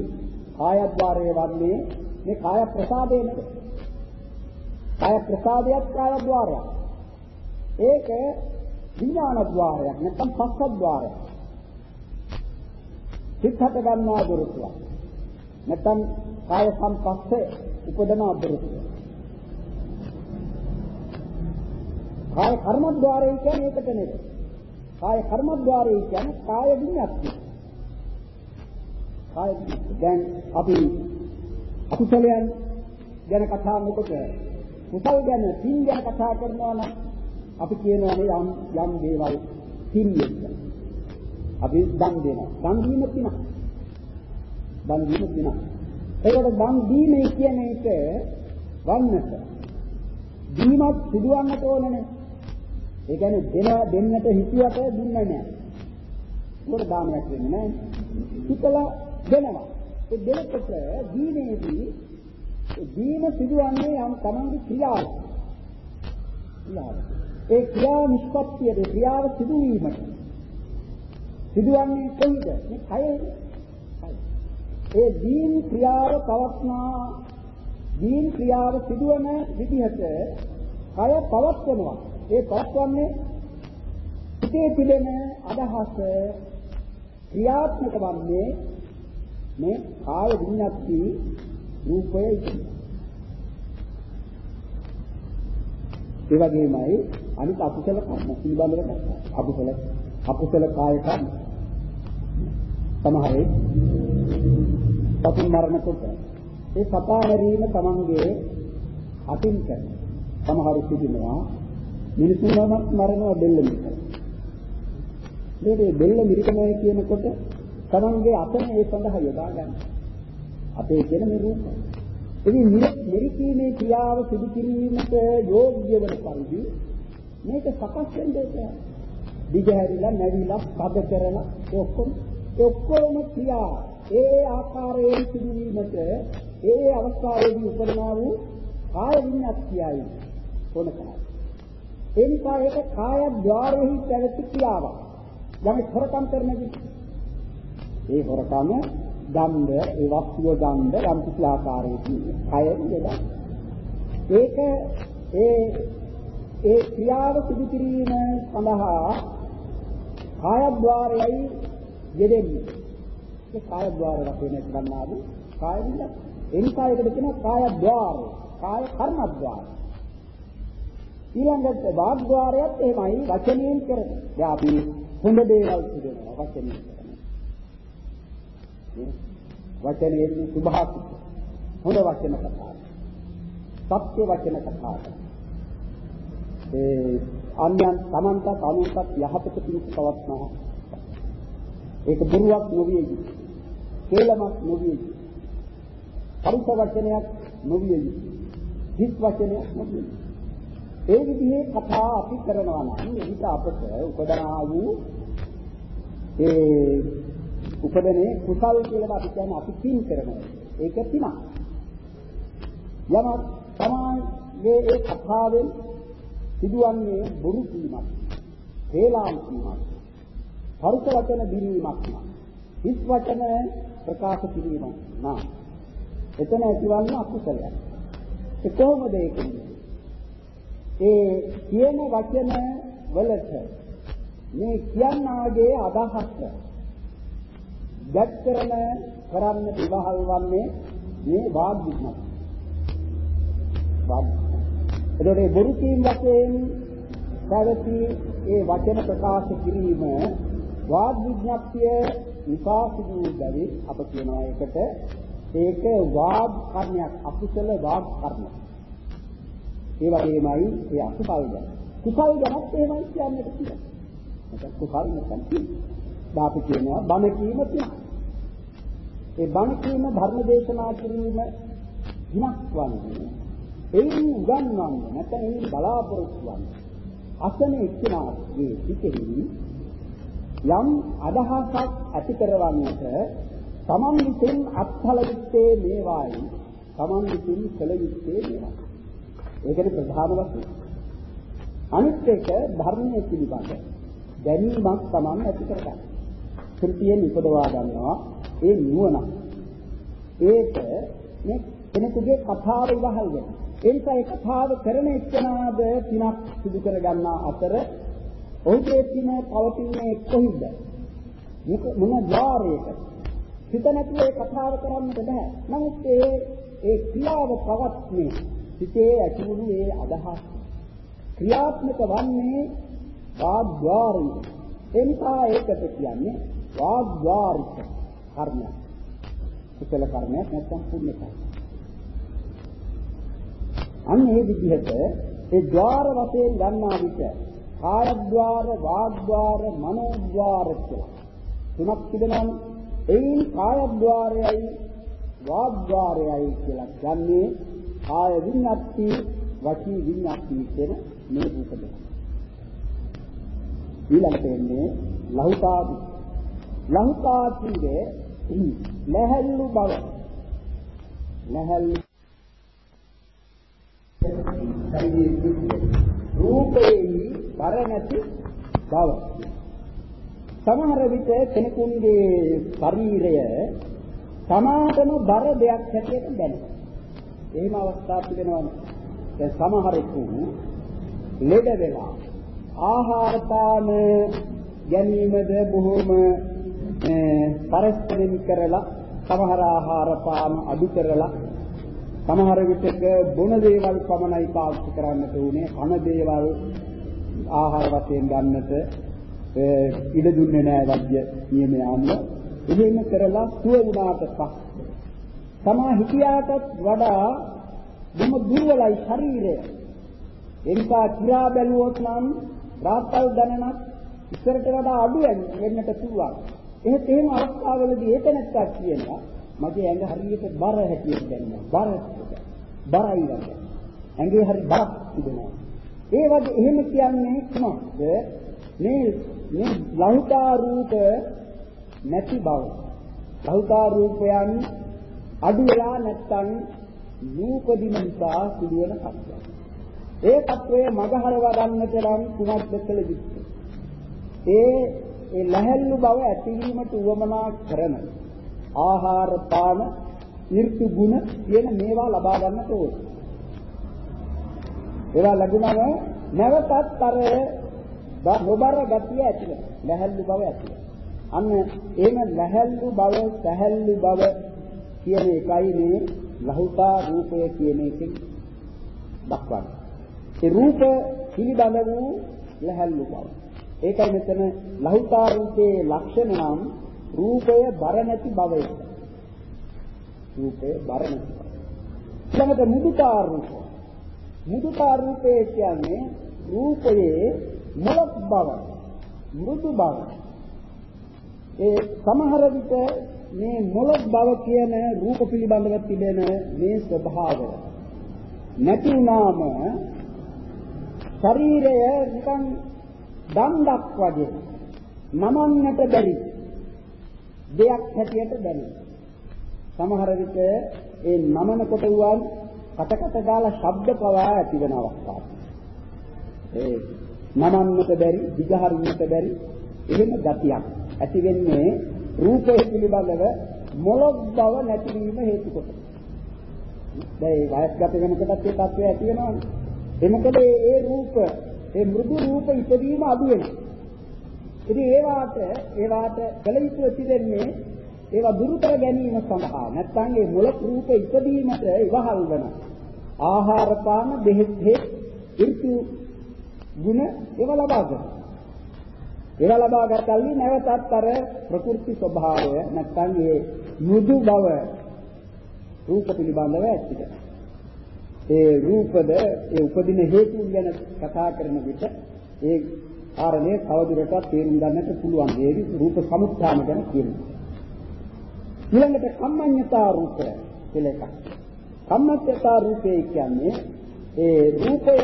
[SPEAKER 2] කායද්්වාරය වන්නේ මේ කාය ප්‍රසාදේ නෙවෙයි. කාය ප්‍රසාදයක් කායද්්වාරයක්. ඒක විඥානද්්වාරයක් නැත්නම් පස්සද්්වාරයක්. සිත් හට ගන්නා දොරටුවක්. නැත්නම් කාය සංපස්සේ උපදන දොරටුව. කාය කර්මද්්වාරය කියන්නේ ඒකට නෙවෙයි. කාය කර්මද්්වාරය කියන්නේ කාය විඤ්ඤාති. කාය දැන් අපි අකුසලයන් ගැන කතා නොකොට කුසල් ගැන පින් ගැන කතා කරනවා නම් අපි කියනවානේ යම් යම් දේවල් පින් කියලා. අපි දන් දෙනවා. දන් දීම පිනක්. දන් දීම පිනක්. ඒකට දන් දීමේ කියන එක වන්නට දීමත් සිදුවන්නට ඕනනේ. ඒ කියන්නේ දෙන දෙන්නට හිතුවට දුන්නේ නැහැ. ඒකට දානයක් වෙන්නේ නැහැ. හිතලා දෙනවා. ඒ දෙනකොට දීමේදී ඒ දීම සිදුවන්නේ යම් තමන්ගේ ක්‍රියාව. ක්‍රියාව. ඒ ක්‍රියා නිෂ්පත්තිය ක්‍රියාව සිදුවීමට සිදුවන්නේ කොයිද? මේ කයේ. ඒ දීන් ක්‍රියාව පවත්නා දීන් ක්‍රියාව සිදුවන විදිහට කය පවත්වනවා. ඒ පවත්වන්නේ හිතේ තිබෙන අදහස ක්‍රියාත්මක වන්නේ මේ කාය විඤ්ඤාති රූපය ඒ වගේමයි අනිත් අකුසල කර්ම පිළිබඳව කතා. අකුසල අකුසල කාය කර්ම. සමහරේ සතුන් මරණකොට ඒ සතා මරීම තමන්ගේ අතින් කරන. සමහරු සිටිනවා මිනිසුන්වත් මරනවා බෙල්ල මිරිකන. මේ බෙල්ල මිරිකනවා කියනකොට තමන්ගේ අතන ඒ සඳහා යොදා ගන්න. අපේ කියන මේ රූපය. ඉතින් මෙරිකීමේ ක්‍රියාව සිදු කිරීමට යෝග්‍ය වන පරිදි මේක සකස් වෙන්නේ දිගහැරිලා නැවිලා පද කරලා ඔක්කොම ඔක්කොම ක්‍රියා ඒ ආකාරයෙන් සිදුවීමට ඒ අවස්ථාවේදී උපදනා වූ කාය විඤ්ඤාතියයි කොනකයි. ඒ නිසා ඒක කාය ద్వාරෙහි පැවති ක්‍රියාවක්. යම් හොරකම් කරන ඒ හොරකම ගන්ධ ඒ වස්තුව ගන්ධ යම් කිසි ආකාරයකින් කය යොදා. ඒක ඒ ඒ ක්‍රියාව සිදු කිරීම සඳහා කායද්්වාරයයි යෙදෙන්නේ. ඒ කායද්්වාර වශයෙන් ගන්නා වූ කාය විඤ්ඤාණ. එනිසා ඒකට කියනවා කායද්්වාරය. කාය කර්මද්්වාරය. ඊළඟට වාග්ද්වාරයත් එහෙමයි වචනයෙන් කරන්නේ. දැන් අපි හොඳ දේවල් කියනවා වචනයෙන් කරනවා. වචනයෙන් සුභාසිත හොඳ වචන කතා. සත්‍ය වචන කතා. ඒ අන්‍යයන් Tamanta අනුන්ටත් යහපත පිණිස පවත්නවා. ඒක බොරුවක් නොවිය යුතුයි. කේලමක් නොවිය යුතුයි. පරිස වචනයක් නොවිය යුතුයි. හිස් වචනයක් නොවිය යුතුයි. ඒ විදිහේ කතා අපි කරනවා නම් එවිට අපට උපදනා වූ ඒ උපදනේ කුසල් කියලා අපි කියන්නේ අපි පින් කරනවා. ඒක පිනක්. යම තමයි ඒ කතාවෙන් සිදුවන්නේ බොරු කීමක්, හේලාම් කීමක්, පරුස වචන දිරීමක් නා. හිස් වචන ප්‍රකාශ කිරීමක් නා. එතන ඇතිවන්නේ අකුසලයක්. ඒ කොහොමද ඒක? ඒ කියන වචන වලට මේ කියන්නාගේ අදහස දැක් කරන කරන්න විවහල් වන්නේ මේ වාග් විඥාන. වාග් එතකොට බොරු කීම් වශයෙන් පැවති ඒ වචන ප්‍රකාශ කිරීම වාග් විඥාප්තිය විපාසිදු බැරි අප කියනවා ඒකට ඒක වාග් කර්මයක් අකුසල වාග් කර්මයක්. ඒ වගේමයි ඒ අකුසල් ගැන. කුසල් ගැනත් එහෙමයි කියන්නට තියෙනවා. ඒක කුසල් නැත්නම් තියෙනවා. අපි කියනවා බණ කීම තියෙනවා. ඒ බණ කීම ධර්ම දේශනා කිරීම විනක් වන්නේ එයින් උගන්වන්නේ නැත්නම් එයින් බලාපොරොත්තු වන්නේ අසන එක්කෙනාගේ සිතෙහි යම් අදහසක් ඇති කරවන්නට තමන් විසින් අත්හල යුත්තේ මේවායි තමන් විසින් කළ යුත්තේ මේවා ඒකනේ ප්‍රධාන වශයෙන් අනිත් එක ධර්මයේ පිළිබඳ දැනීමක් තමන් ඇති කරගන්න. ත්‍ෘතියෙන් ඉපදවා ගන්නවා ඒ නුවණ. ඒක මේ කෙනෙකුගේ කතාව ඉවහල් වෙනවා. ඒ නිසා ඒ කතාව කරන එක්කෙනාද පිනක් සිදු කර ගන්නා අතර ඔහුගේ සිනේ පවතින්නේ කොහිද? මොන ద్వාරයක? හිත නැතුව ඒ කතාව කරන්න බෑ. නමුත් ඒ ඒ ක්‍රියාව පවත්නේ හිතේ ඇතිවුණු ඒ අදහස්. ක්‍රියාත්මක වන්නේ වාග්්වාරිය. ඒ නිසා ඒකට කියන්නේ වාග්්වාරික කර්මය. කුසල කර්මයක් නැත්නම් පුණ්‍ය කර්මයක්. අන්න ඒ විදිහට ඒ ద్వාර වශයෙන් ගන්නා විට කායද්්වාර, වාග්ද්වාර, මනෝද්වාර කියලා තුනක් තිබෙනවානේ. එයින් කායද්්වාරයයි වාග්ද්වාරයයි කියලා කියන්නේ කාය විඤ්ඤාති වචී විඤ්ඤාති කියන මේ රූප දෙක. ඊළඟට එන්නේ ලහුතාදි. ලහුතාදීගේ නැහැල්ලු බව. නැහැල්ලු රූපේහි බර නැති බව. සමහර විට කෙනෙකුගේ ශරීරය සමාතම බර දෙයක් හැටියට දැනෙනවා. එහෙම අවස්ථා තිබෙනවානේ. දැන් සමහරෙකු ලෙඩ වෙලා ආහාර පාන ගැනීමද බොහොම පරස්පරින් කරලා සමහර ආහාර පාන අඩු කරලා සමහර විටක බොන දේවල් පමණයි පාවිච්චි කරන්නට උනේ කන දේවල් ආහාර වශයෙන් ගන්නට ඉඩ දුන්නේ නැහැ වෛද්‍ය නියමය අනුව එහෙම කරලා සුව වුණාට පස්සේ තමා හිතියාටත් වඩා බොහොම දුර්වලයි ශරීරය. එනිසා කිරා බැලුවොත් නම් රාත්තල් ගණනක් ඉස්සරට වඩා අඩු වෙන්නට පුළුවන්. එහෙත් එහෙම අවස්ථාවලදී ඒක නැත්තක් කියනවා මගේ ඇඟ හරියට බර හැටියට දැනෙනවා බර බරයි වගේ. ඇඟේ හරි බරක් තිබෙනවා ඒ වගේ එහෙම කියන්නේ කොහොමද මේ මේ ලෞතා රූප නැති බව. ලෞතා රූපයන් අඩු වෙලා නැත්තම් නූපදින නිසා සිදුවන කප්පය ඒ තත්වයේ මගහරව ගන්නට නම් කුමක්ද කළ යුත්තේ? ඒ ඒ ලැහැල්ලු බව ඇතිවීමට උවමනා කරන ආහාර පාන ඍතු ගුණ කියන මේවා ලබා ගන්නට ඕනේ. ඒවා ලැබුණම නැවතත් අර නොබර ගතිය ඇති වෙනවා. ලැහැල්ලු බව ඇති වෙනවා. අන්න එහෙම ලැහැල්ලු බව, සැහැල්ලු බව කියන එකයි මේ ලහුතා රූපය කියන එකෙන් දක්වන්නේ. ඒ රූප පිළිබඳ වූ ලැහැල්ලු බව. ඒකයි මෙතන ලහුතා රූපයේ ලක්ෂණ නම් රූපය බර නැති බවය. රූපය බර නැති බව. ඊළඟට මුදුතා රූප. මුදුතා රූපය කියන්නේ රූපයේ මොලක් බව, මෘදු බව. ඒ සමහර විට මේ මොලක් බව කියන රූප පිළිබඳව තිබෙන මේ ස්වභාවය නැති වුණාම ශරීරය නිකන් දණ්ඩක් වගේ නමන්නට බැරි දෙයක් හැටියට දැනෙනවා. සමහර විට ඒ නමන කොට වුවන් කටකට ගාලා ශබ්ද පවා ඇති වෙන අවස්ථා. ඒ නමන්නට බැරි, දිගහරින්නට බැරි එහෙම ගතියක් ඇති වෙන්නේ රූපය පිළිබඳව මොළොක් බව නැතිවීම හේතු කොට. දැන් වයස්ගත වෙනකොටත් ඒ තත්ත්වය ඇති වෙනවනේ. ඒ මොකද ඒ රූප, ඒ මෘදු රූප ඉදීම අඩු වෙනවා. ඉතින් ඒවාට ඒවාට කල යුතු තිබෙන්නේ ඒවා දුරු කර ගැනීම සඳහා නැත්නම් ඒ මුල රූප ඉදීමට ඉවහල් වන ආහාර පාන බෙහෙත් හේත් ඍතු ගුණ ඒවා ලබා ගන්න. ඒවා ලබා ගන්නකල්ලි නැවතත් අර ප්‍රකෘති ස්වභාවය නැත්නම් ඒ මුදු බව රූප පිළිබඳව ඇති ඒ රූපද ඒ උපදින හේතුන් ගැන කතා කරන විට ඒ කාරණේ තවදුරටත් තේරුම් ගන්නට පුළුවන්. ඒ රූප සමුත්ථාන ගැන කියනවා. ඊළඟට කම්මඤ්ඤතා රූපය කියලා එකක්. කම්මඤ්ඤතා රූපය කියන්නේ ඒ රූපය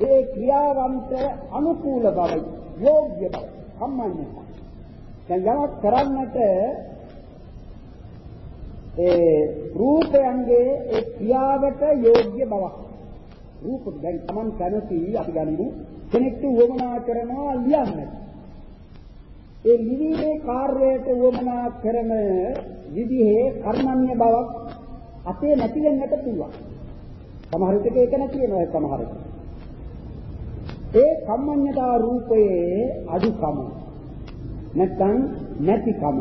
[SPEAKER 2] ඒ ක්‍රියාවන්ට අනුකූල බව, යෝග්‍ය බව, කම්මඤ්ඤතා. දැන් යමක් කරන්නට ඒ රූපයන්ගේ ඒ ක්‍රියාවට යෝග්‍ය බවක්. රූප දැන් Taman කැමති අපි ගනිමු කෙනෙක්ට වමනා කරනවා ලියන්න. ඒ ලිවීමේ කාර්යයට වමනා කරන විදිහේ කර්මන්‍ය බවක් අපේ නැති වෙන්නට පුළුවන්. සමහර විට ඒක නැති වෙනවා සමහර විට. ඒ කම්මඤ්ඤතා රූපයේ අදුකම නැත්නම් නැතිකම.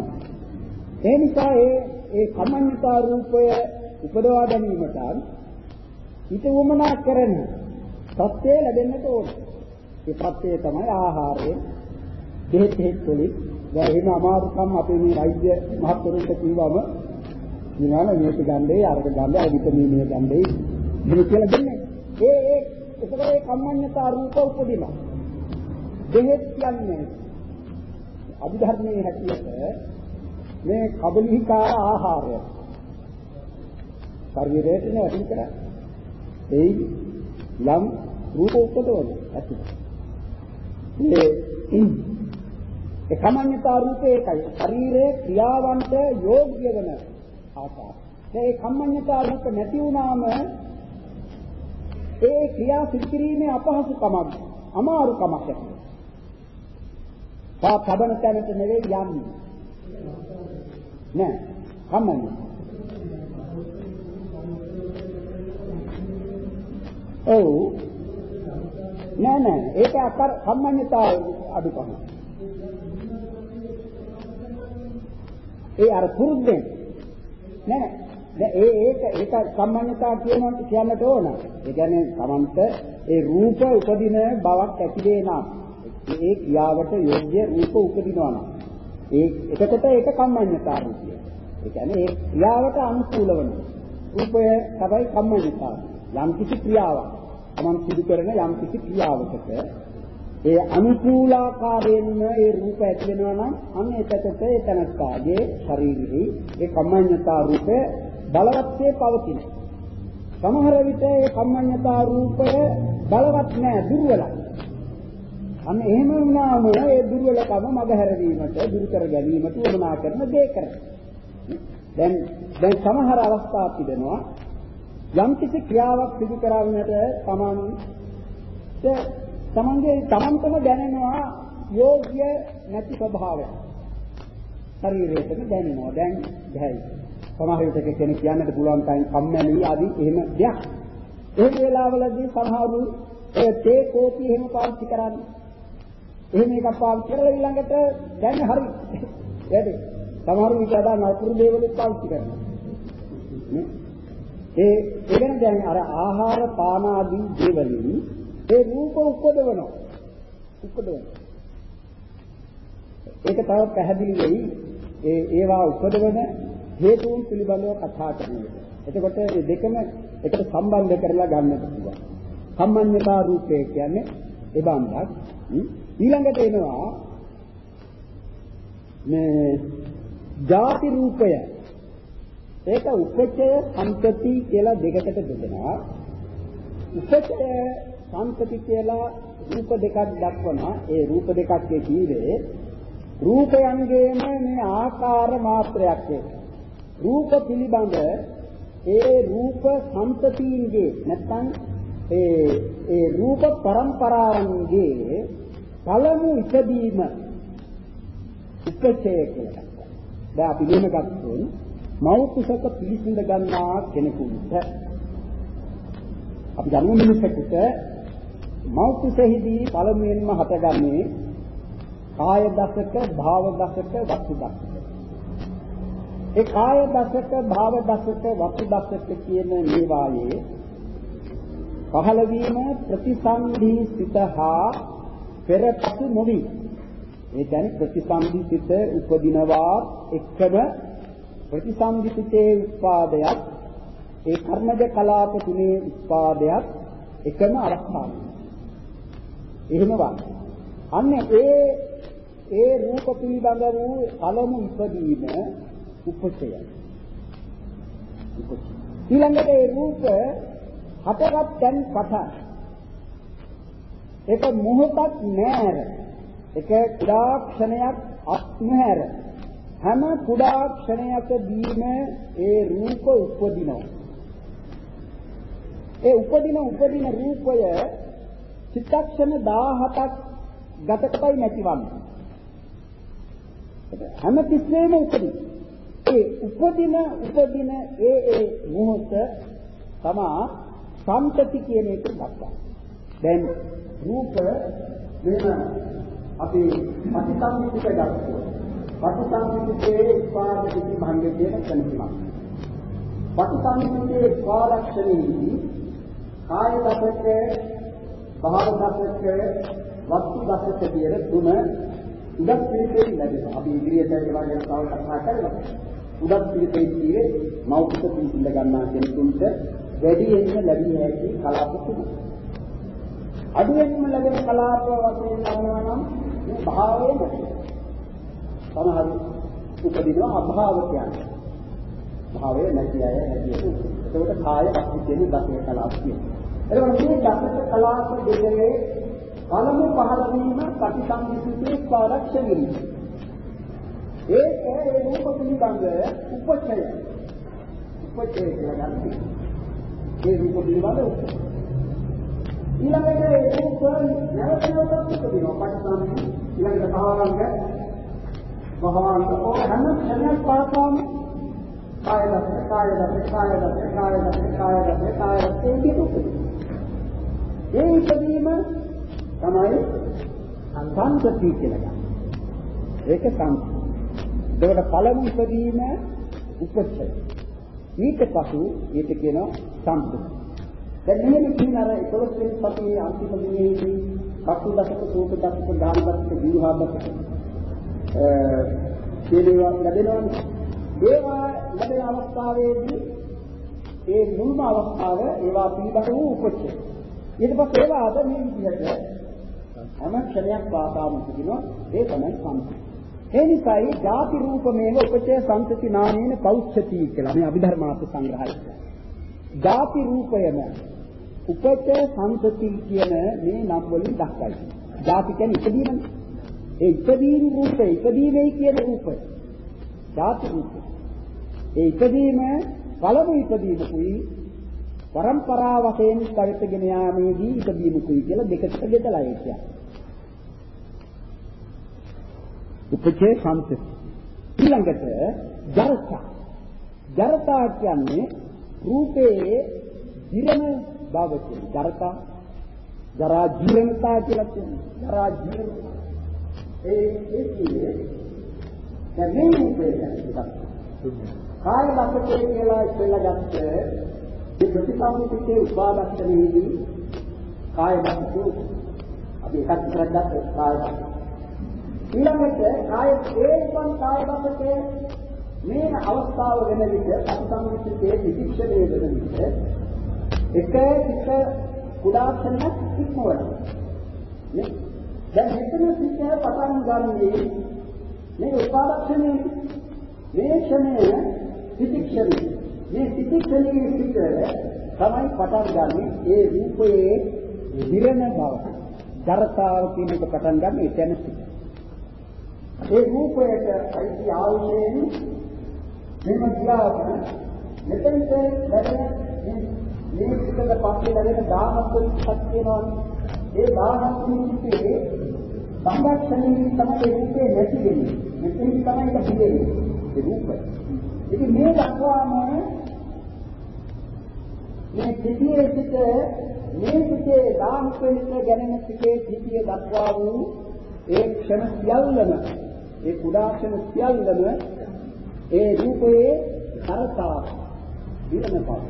[SPEAKER 2] ඒ නිසා ඒ ඒ කම්මඤ්ඤතා රූපය උපදවා ගැනීමට ඊට වමනා කරන සත්‍ය ලැබෙන්නට ඕනේ. ඒ ප්‍රත්‍යය තමයි ආහාරය. දෙහෙත් හේත් වලින් දැන් එහෙම අමාරුකම් අපේ මේ වෛද්‍ය මහත්වරුන්ට කිව්වම විනාල මේක ගන්නේ අරක ගන්නේ අර විටමින් මේ ගන්නේ මෙහෙම කියලා දෙන්නේ. ඒ ඒ ඒකේ ඒ කම්මඤ්ඤතා රූප උපදිනවා. දෙහෙත් කියන්නේ අභිධර්මයේ හැටියට මේ කබලිකාර ආහාරය ශරීරයට නැතිව කරා. ඒ යම් රූප උපදවන ඇති. ඒ ඒ කම්මඤ්ඤතා රූපේ ඒකයි. ශරීරයේ ක්‍රියාවන්ට යෝග්‍ය වෙන ආකාරය. ඒ කම්මඤ්ඤතා රූප නැති වුණාම ඒ ක්‍රියා සිදු කිරීමේ අපහසුකමක් අමාරුකමක් ඇති. තා තබන තැනට නෙවෙයි යන්නේ. නෑ. කම්මඤ්ඤ. ඔව්. නෑ නෑ. ඒක අකර කම්මඤ්ඤතා අඩුකම. ඒ අර පුරුද්දෙන් නෑ දැන් ඒ ඒක ඒක සම්මන්‍යතා කියනොත් කියන්නට ඕන. ඒ කියන්නේ Tamanට ඒ රූප උපදින බවක් ඇති වෙනා. ඒ ක්‍රියාවට යෝග්‍ය රූප උපදිනවා නම්. ඒ එතකොට ඒක කම්මඤ්ඤතා රූපය. ඒ කියන්නේ ඒ ක්‍රියාවට අනුකූල වෙන රූපය තමයි කම්මඤ්ඤතා. යම් කිසි ක්‍රියාවක්. Taman සිදු කරන යම් කිසි ක්‍රියාවකට ඒ අනුකූලාකාරයෙන්ම ඒ රූප ඇති වෙනවා නම් අන්න එතකොට ඒ තනස්කාගේ ශරීරෙහි ඒ කම්මඤ්ඤතා රූපය බලවත්සේ පවතින. සමහර විට ඒ කම්මඤ්ඤතා රූපය බලවත් නෑ දුර්වලයි. අන්න එහෙම වුණාම ඒ දුර්වලකම මගහැරවීමට දුරු කර ගැනීමට උවමනා කරන දේ කරනවා. දැන් දැන් සමහර අවස්ථා තිබෙනවා යම් කිසි ක්‍රියාවක් සිදු කරන්නට තමන් තමන්ගේ තමන්ටම දැනෙනවා යෝග්‍ය නැති ස්වභාවය. ශරීරයටම දැනෙනවා. දැන් බැහැ. සමහර විටක කෙනෙක් කියන්නට පුළුවන් තරම් කම්මැලි ආදී එහෙම දෙයක්. ඒ වෙලාවලදී සමහරු ඒ තේ කෝපි එහෙම පාවිච්චි කරන්නේ. එහෙම එකක් පාවිච්චි කරලා ඊළඟට දැන් හරි. වැඩි. සමහරු විචාරා නපුරු දේවලුත් පාවිච්චි කරනවා. ඒ එගෙන දැන් අර ආහාර පාන ආදී දේවලින් ඒ රූප උපදවනවා. උපදවනවා. ඒක තව පැහැදිලි වෙයි. ඒ ඒවා උපදවන හේතුන් පිළිබඳව කතා කරනවා. එතකොට මේ දෙකම එකට සම්බන්ධ කරලා ගන්නට පුළුවන්. සම්මඤ්ඤතා රූපය කියන්නේ ඒ බණ්ඩක්. ඊළඟට එනවා මේ ಜಾති රූපය. ඒක උපචය සම්පති කියලා දෙකකට බෙදෙනවා. උපචය සම්පති කියලා රූප දෙකක් දක්වනවා. ඒ රූප දෙකක් කියීවේ රූපයන්ගේම මේ ආකාර මාත්‍රයක් ඒක. රූප පිළිබඳ ඒ රූප සම්පතීන්ගේ නැත්නම් ඒ ඒ රූප પરම්පරාවන්ගේ පළමු ඉදීම උපචය කියලා. දැන් අපි මෙහෙම ගත්තොත් මව් කුසක පිළිසිඳ ගන්නා කෙනෙකුට අපි ගන්න මිනිසෙකුට මව් කුසෙහිදී පළමුවෙන්ම හටගන්නේ කාය දසක, භාව දසක, වස්තු දසක. ඒ කාය දසක, භාව දසක, වස්තු දසක කියන මේවායේ පහළ වීම ප්‍රතිසන්ධි සිත හා පෙරපසු නොවි. ඒ කියන්නේ ප්‍රතිසන්ධි සිත උපදිනවා එක්කම ප්‍රතිසන්ධි සිතේ උත්පාදයක් ඒ කර්මජ කලාප තුනේ උත්පාදයක් එකම අවස්ථාවක්. එහෙම වා. අන්න ඒ ඒ රූප පිළිබඳ වූ පළමු ඉපදීම උපසය. ඊළඟට ඒ රූප හටගත් තැන් පටන් ඒක මොහොතක් නෑර ඒක කුඩා ක්ෂණයක් අත්නෑර හැම කුඩා ක්ෂණයකදීම ඒ රූප උපදිනවා ඒ උපදින උපදින රූපය චිත්තක්ෂණ 17ක් ගතකටයි නැතිවන්නේ හැම තිස්සෙම උපදින ඒ උපදින උපදින ඒ ඒ මොහොත තමා සම්පති කියන එක දක්වනවා. දැන් රූප මෙන්න අපි ප්‍රතිසම්පිත ගත්තොත් ප්‍රතිසම්පිතේ ස්පාදක භංග කියන කෙනෙක්. ප්‍රතිසම්පිතේ ස්වාරක්ෂණෙහි කාය දසක, භාව දසක, වස්තු දසක කියන තුන උදක් පිළිපෙත් ලැබෙනවා. අපි ඉදිරියට ඒවා ගැන තව කතා කරමු. උදක් පිළිපෙත් කියේ මෞඛික පිළිඳ ගන්නා කෙනෙකුට වැඩියෙන්ම ලැබිය හැකි කලාප තුනක්. අඩුවෙන්ම ලැබෙන කලාප වශයෙන් ගන්නවා නම් මේ භාවය නැති. සමහර උපදිනවා අභාව කියන්නේ. භාවය නැති අය හැටියට. ඒකට කාය වස්තු කියන දසේ කලාප කියනවා. එතකොට මේ දසක කලාප දෙකේ පළමු පහළ වීම ප්‍රතිසංවිසිතේ ස්වරක්ෂණය. ඒක ඒ රූප පිළිබඳ උපචය. උපචය කියලා ගන්න. ඒ රූප පිළිබඳ උපචය. ඊළඟට ඒ රූප නැවත නැවතත් උපදිනවා. පටිසංවිසිත ඊළඟට භාවංග භාවංග ඔය හැම ක්ෂණයක් පාසාම කාය දස කාය දස කාය දස කාය දස කාය දස කාය දස ඒ විදිහට ඒ ඉදීම තමයි සංසති කියලා ගන්න. ඒක සංසති. ඒකට පළමු ඉදීම උපච්ඡය. ඊට පසු ඊට කියනවා සම්පූර්ණ. දැන් මෙහෙම කියන අර 11 වෙනි සතියේ අන්තිම දිනේදී කප්පු දසක සූප දසක දාන දසක දීහා දසක අ කියනවා ලැබෙනවනේ. ඒවා ලැබෙන අවස්ථාවේදී ඒ මුල්ම අවස්ථාව ඒවා පිළිබඳ වූ උපච්ඡය. ඊට පස්සේ ඒවා අද මේ විදිහට හැම ක්ෂණයක් පාසාම තිබෙනවා ඒ තමයි සංස්කෘතිය. ඒ නිසායි ಜಾති රූපමේව උපචේ සංතති නාමේන පෞච්ඡති කියලා මේ අභිධර්මාර්ථ සංග්‍රහය. ಜಾති රූපයම උපචේ සංතති කියන මේ නම් වලින් දක්වයි. ಜಾති කියන්නේ ඉදීමනේ. ඒ ඉදීම රූපේ ඉදීමේ කියන රූපය. ಜಾති රූපය. ඒ ඉදීම පළමු ඉදීමකුයි පරම්පරා වශයෙන් පරිත්‍යාගගෙන යාමේදී ඉදීමුකුයි කියලා දෙකට බෙදලා ඒ කියන්නේ. උපචේ සම්පති. ඊළඟට ජරතා. ජරතා කියන්නේ රූපේ දිරන බව කියන ජරතා. ජරා ජීවනතා කියලා කියනවා. ජරා ජීවන. ඒ ඒ කියන්නේ දැන් මේ රූපේ කාය ලක්ෂණය කියලා ඉස්සෙල්ලා ගත්තේ මේ ප්‍රතිසංවිතයේ උපාදක්ෂණයේදී කාය ධර්මතු අපි එකක් විතරක් ගත්තා කාය ධර්ම. ඊළඟට කාය ඒකම් කාය ධර්මයේ මේ අවස්ථාව වෙන විට ප්‍රතිසංවිතයේ විචික්ෂණය වෙන විට එක එක කුඩාක්ෂණයක් ඉක්මවනවා. නේ? දැන් මෙතන සිද්ධ පටන් ගන්නේ මේ උපාදක්ෂණයේ මේ ක්ෂණය විචික්ෂණය මේ සිතික්ෂණයේ සිට තමයි පටන් ගන්නෙ ඒ රූපයේ විරණ බව. ජරතාව කියන එක පටන් ගන්න ඒ තැන සිට. ඒ රූපයට අයිති ආවුෂයෙන් මෙම ගියාම මෙතනට ලැබෙන මේ පිටක පස්සේ ලැබෙන 17ක් තියෙනවානේ. ඒ 17 පිටේ සංගක්ෂණයේ තමයි රූපේ නැති වෙන්නේ. මෙතන තමයි ඒක පිළිෙන්නේ. ඒ රූපය. ඉතින් මේ දක්වාම මේ සිටියේ සිට මේ සිටේ දාන පිළිස ගැනෙන සිටේ සිටියේ දක්වා වූ ඒ ක්ෂණ සියල්ලම ඒ කුඩා ක්ෂණ සියල්ලම ඒ රූපයේ කරතා විරණපා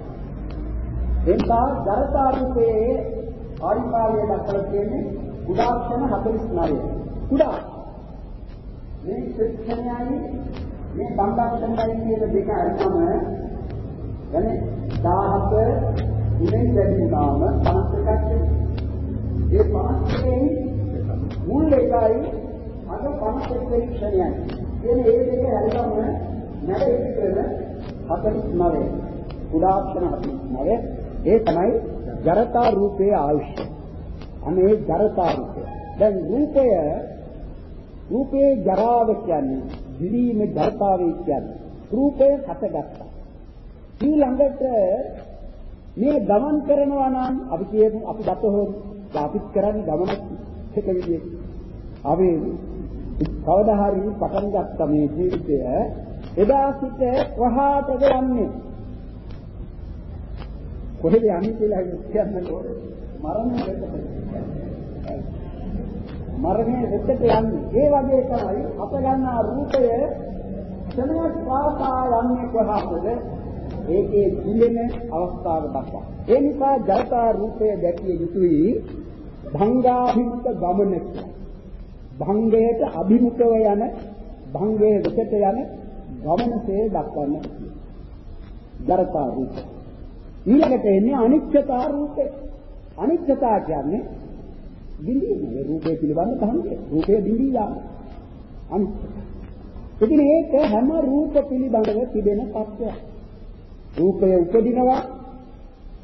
[SPEAKER 2] එන්තා දරතා රූපයේ ආරිපාලයේ දක්වලා තියෙන්නේ කුඩා ක්ෂණ 49 කුඩා. මේ ක්ෂණයයි මේ සම්බන්ධයෙන් කියන දෙක අරනම කියන්නේ දාහක ඉන්නේ දැනුණාම පංචකච්ච ඒ පංචකයෙන් මුල් එකයි අද පංචක පරීක්ෂණයයි කියන්නේ ඒ දෙක හැරගම නැර ඉස්සෙන 49 උදාක්ෂණ 49 ඒ තමයි ජරතා රූපයේ අවශ්‍ය අනේ ජරතා රූපය. දැන් රූපය රූපේ ජරාව කියන්නේ දිලිම ජරතාවේ කියන්නේ. රූපය හටගත්තා. ඊළඟට මේ ගමන් කරනවා නම් අපි කියමු අපි ගතහොත් අපිත් කරන්නේ ගමනක් එක විදිහට. අපි කවදා හරි පටන් ගත්ත මේ ජීවිතය එදා සිට කොහාටද යන්නේ? කොහෙද යන්නේ කියලා කියන්න ඕනේ. මරණය වෙතට. මරණය වෙතට යන්නේ. ඒ වගේ තමයි අප ගන්නා රූපය ක්ෂණයක් පාසා යන්නේ කොහාටද? ඒකේ දිලෙන අවස්ථාව දක්වා. ඒ නිසා ජලතා රූපය දැකිය යුතුයි භංගාභිමුඛ ගමන භංගයට අභිමුඛව යන භංගයේ වෙතට යන ගමනසේ දක්වන්න ජලතා රූපය. ඊළඟට එන්නේ අනිච්චතා රූපය. අනිච්චතා කියන්නේ බිඳීම. ඒ රූපය පිළිබඳ භංගය. රූපය බිඳී යාම. අනිච්චතා. ඉතින් ඒක හැම රූප පිළිබඳව තිබෙන තත්ත්වයක්. රූපය උපදිනවා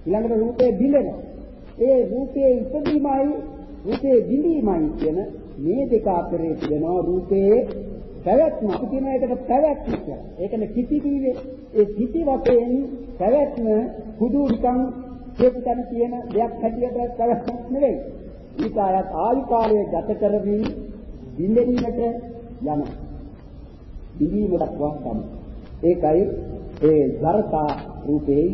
[SPEAKER 2] ඊළඟට රූපය බිඳෙනවා. ඒ රූපයේ ඉපදීමයි රූපයේ විඳීමයි කියන මේ දෙක අතරේ තිබෙනවා රූපයේ පැවැත්ම අපි කියන එකට පැවැත්ම කියලා. ඒකනේ කිති දීවේ. ඒ කිති වශයෙන් පැවැත්ම හුදු නිකන් කියපු තැන තියෙන දෙයක් හැටියට පැවැත්මක් නෙවෙයි. ඊට අයත් ආයු කාලය ගත කරමින් බින්දෙන්නට යන. බිඳීම දක්වා තමයි. ඒකයි ඒ ජරතා රූපේ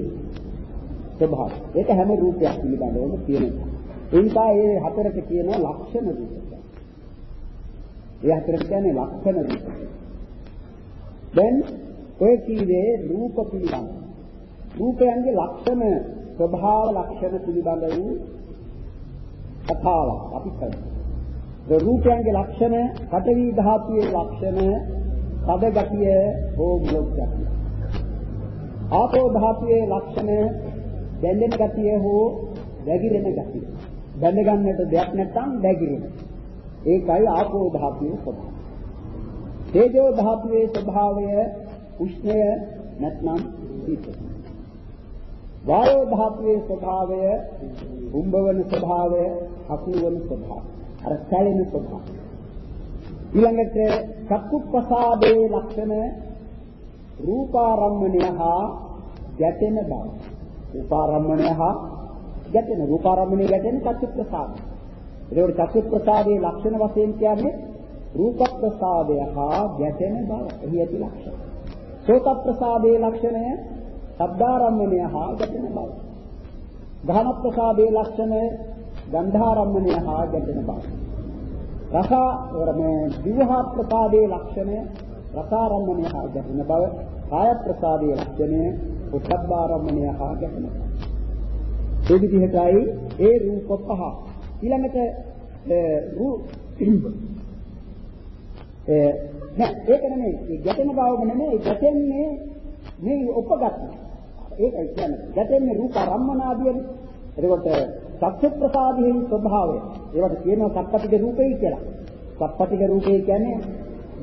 [SPEAKER 2] ස්වභාවය. ඒක හැම රූපයක් පිළිබඳවම තියෙනවා. ඒ නිසා ඒ හතරට කියනවා ලක්ෂණ රූප. ඒ හතරට කියන්නේ ලක්ෂණ රූප. දැන් ඔය කීවේ රූප පිළිබඳ. රූපයන්ගේ ලක්ෂණ ස්වභාව ලක්ෂණ පිළිබඳ වූ කතාවක් අපි කරමු. ඒ රූපයන්ගේ ලක්ෂණ, පඨවි ධාතුවේ ලක්ෂණ, පද ගතිය හෝ මුලක් ගතිය. ආපෝ ධාතුවේ ලක්ෂණ, දැඳෙන ගතිය හෝ වැగిරෙන ගතිය. බැඳ ගන්නට දෙයක් නැත්නම් වැగిරෙන. ඒකයි ආපෝ ධාතුවේ ස්වභාවය. තේජෝ ධාතුවේ ස්වභාවය උෂ්ණය නැත්නම් සීතල. වායෝ ධාතුවේ ස්වභාවය උම්බවන ස්වභාවය අකුණු වන ස්වභාවය. අර සැලෙන ස්වභාවය. ඊළඟට චක්කුප්පසාදේ ලක්ෂණ රූපාරම්මණය හා ගැටෙන බව. රූපාරම්මණය හා ගැටෙන රූපාරම්මණය ගැටෙන චක්කුප්පසාද. ඒකෝට චක්කුප්පසාදේ ලක්ෂණ වශයෙන් කියන්නේ රූප ප්‍රසාදය හා ගැටෙන බව. එහි ඇති ලක්ෂණ. සෝත ප්‍රසාදේ ලක්ෂණය ශබ්දාරම්මණය හා ගැටෙන බව. ගහන ප්‍රසාදේ ලක්ෂණය ගන්ධාරම්මණය හා ගැටෙන බව. රස මේ දිවහා ප්‍රසාදේ ලක්ෂණය රසාරම්මණය හා ගැටෙන බව. කාය ප්‍රසාදේ ලක්ෂණය උත්බ්බාරම්මණය හා ගැටෙන බව. ඒ විදිහටයි ඒ රූප පහ. ඊළඟට රූප ඒ නෑ ඒක නෙමෙයි ගැටෙන බවම නෙමෙයි ගැටෙන්නේ මේ උපගත. ඒකයි කියන්නේ ගැටෙන්නේ රූප රම්මනාදියනේ. එතකොට සත්‍ය ප්‍රසාදයේ ස්වභාවය. ඒවට කියනවා සත්පටික රූපේ කියලා. සත්පටික රූපේ කියන්නේ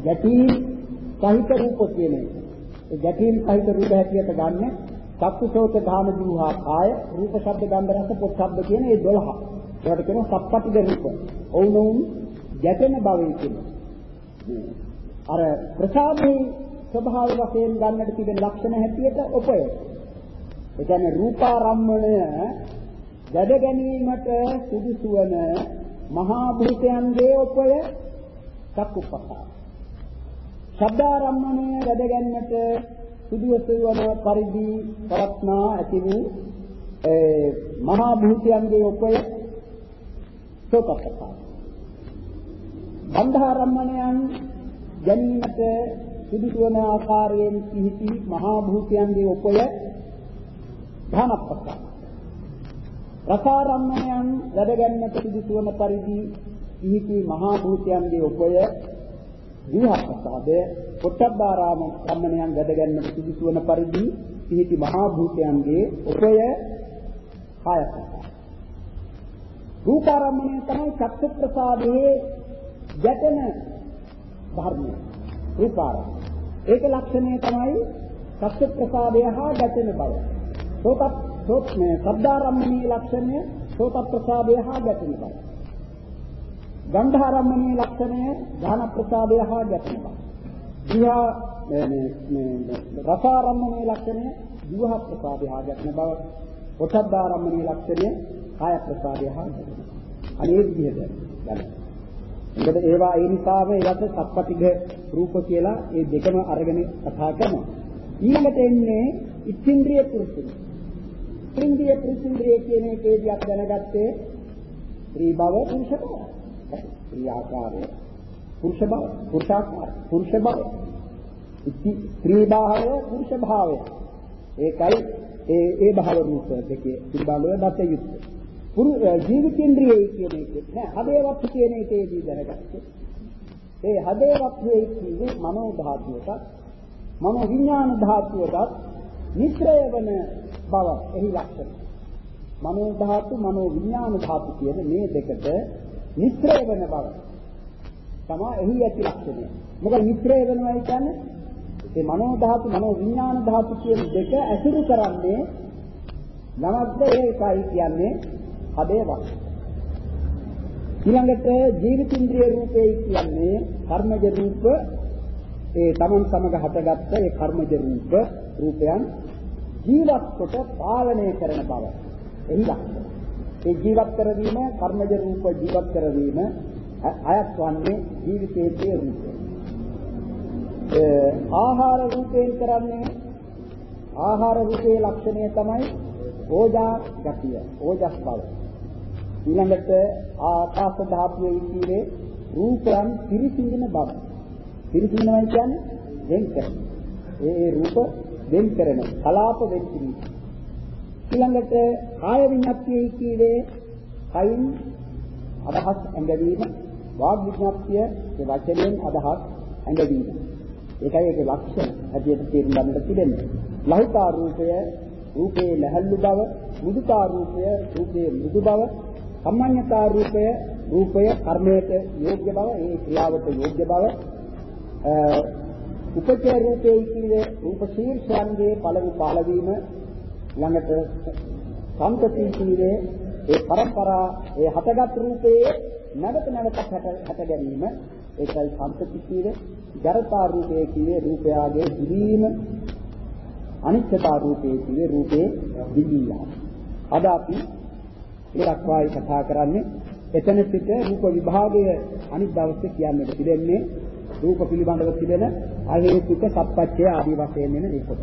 [SPEAKER 2] ගැටීම් සහිත රූප කියන එක. ඒ ගැටීම් සහිත රූප හැටියට ගන්න චක්කුසෝත ධාම ජීවහා කාය රූප ශබ්ද ගන්ධ රස පොට්ටබ්බ කියන මේ 12. ඒවට කියනවා සත්පටික රූප. ඔවුනොවුන් ගැටෙන භවය කියනවා. අර ප්‍රසාදේ ස්වභාව වශයෙන් ගන්නට තිබෙන ලක්ෂණ හැටියට ඔපය. ඒ කියන්නේ රූපාරම්මණය වැඩ ගැනීමට සුදුසු වන මහා භූතයන්ගේ ඔපය චක්කුප්පසාර. ශබ්දාරම්මණය වැඩ ගැනීමට සුදුසු වන පරිදි පවත්නා ඇති වූ ඒ මහා භූතයන්ගේ ඔපය සෝතප්පසාර. බන්ධාරම්මණයන් ගැනීමට සුදුසු වන ආකාරයෙන් පිහිටි මහා භූතයන්ගේ උපය ධනප්පස. රසාරම්මණයන් වැඩගන්නට සුදුසු වන පරිදි පිහිටි මහා භූතයන්ගේ උපය විහප්පසාද පොට්ටබ්බාරාම රම්මණයන් වැඩගන්නට සුදුසු වන පරිදි පිහිටි මහා භූතයන්ගේ උපය කායපස. රූපාරම්මණය තමයි චක්ක ප්‍රසාදයේ ගැටෙන ධර්මය. රූපාරම්මණය ඒක ලක්ෂණය තමයි සත්‍ය ප්‍රසාදය හා ගැටෙන බව. සෝතත් සෝත් මේ ශබ්දාරම්මණී ලක්ෂණය සෝත ප්‍රසාදය හා ගැටෙන බව. ගන්ධාරම්මණී ලක්ෂණය ධාන ප්‍රසාදය හා ගැටෙන බව. දිවා මේ මේ රසාරම්මණී ලක්ෂණය දිවහ ප්‍රසාදය හා ගැටෙන බව. පොට්ටබ්බාරම්මණී ලක්ෂණය කාය ප්‍රසාදය හා ගැටෙන බව. අනේ විදිහට ගන්න. මොකද ඒවා ඒ නිසාම ඒකට සත්පටිඝ රූප කියලා ඒ දෙකම අරගෙන කතා කරනවා. ඊළඟට එන්නේ ඉත්ත්‍ින්ද්‍රිය පුරුෂිය. ඉන්ද්‍රිය පුරුෂින්ද්‍රිය කියන එකේදී අපි දැනගත්තේ ත්‍රි භව පුරුෂ භව. ත්‍රි ආකාරය. පුරුෂ භව, පුරුෂාකාර, පුරුෂ භව. ඉති ත්‍රි භාවය පුරුෂ භාවය. ඒකයි ඒ ඒ භව රූප දෙකේ පිළිබඳව දත යුත්තේ. පුරු ජීවිතේන්ද්‍රියයි කියන එක නෑ හදේවත් කියන එකේදී දැනගත්තේ ඒ හදේවත් කියන්නේ මනෝ ධාතුවට මනෝ විඥාන ධාතුවට මිශ්‍රය වන බව එහි ලක්ෂණ මනෝ ධාතු මනෝ විඥාන ධාතු කියන මේ දෙකට මිශ්‍රය වන බව තමයි එහි ඇති ලක්ෂණය මොකද මිශ්‍රය වෙනවා කියන්නේ ඒ මනෝ ධාතු මනෝ විඥාන ධාතු කියන දෙක ඇසුරු කරන්නේ නමද්ද ඒකයි කියන්නේ හදේ වක්. ඊළඟට ජීවිතින්ද්‍රිය රූපේ කියන්නේ කර්මජ රූප ඒ තමන් සමග හටගත්ත ඒ කර්මජ රූප රූපයන් ජීවත් කොට පාලනය කරන බව. එහි ලක්ෂණ. ඒ ජීවත් කරවීම කර්මජ රූප ජීවත් කරවීම අයත් වන්නේ ජීවිතයේ රූපය. ආහාර රූපයෙන් කරන්නේ ආහාර රූපයේ ලක්ෂණය තමයි ඕජා ගතිය, ඕජස් බව. ඊළඟට ආකාශ ධාතුවේ ඉතිරේ රූපයන් පිරිසිඳින බව. පිරිසිඳනවා කියන්නේ වෙන් කරන. ඒ ඒ රූප වෙන් කරන කලාප වෙන් කිරීම. ඊළඟට කාය විඤ්ඤාතියේ කීවේ කයින් අදහස් ඇඟවීම වාග් විඤ්ඤාතිය ඒ වචනයෙන් අදහස් ඇඟවීම. ඒකයි ඒකේ ලක්ෂණ හැටියට තේරුම් ගන්නට තිබෙන්නේ. ලෞතා රූපය රූපේ ලැහැල්ලු බව, මුදුතා රූපය රූපේ මෘදු බව, සම්මඤ්ඤතා රූපය රූපය කර්මයට යෝග්‍ය බව, ඒ ක්‍රියාවට යෝග්‍ය බව, උපචේ රූපේ කියන්නේ රූප ශීර්ෂයන්ගේ පළවි පළවීම ළඟට සම්පති කියන්නේ ඒ පරම්පරා ඒ හටගත් රූපයේ නැවත නැවත හට ගැනීම. ඒකයි සම්පති කියන්නේ ජරතා රූපයේ කියේ රූපයාගේ දිවීම. අනිත්‍යතා රූපයේ කියේ රූපේ දිවිලා අද අපි ඒ දක්වායි කතා කරන්නේ එතන සිට රූප විභාගය අනිත් දවසේ කියන්නට තිබෙන්නේ. රූප පිළිබඳව තිබෙන අහේතුක සත්පත්‍ය ආදී වශයෙන් එන ඒ කොට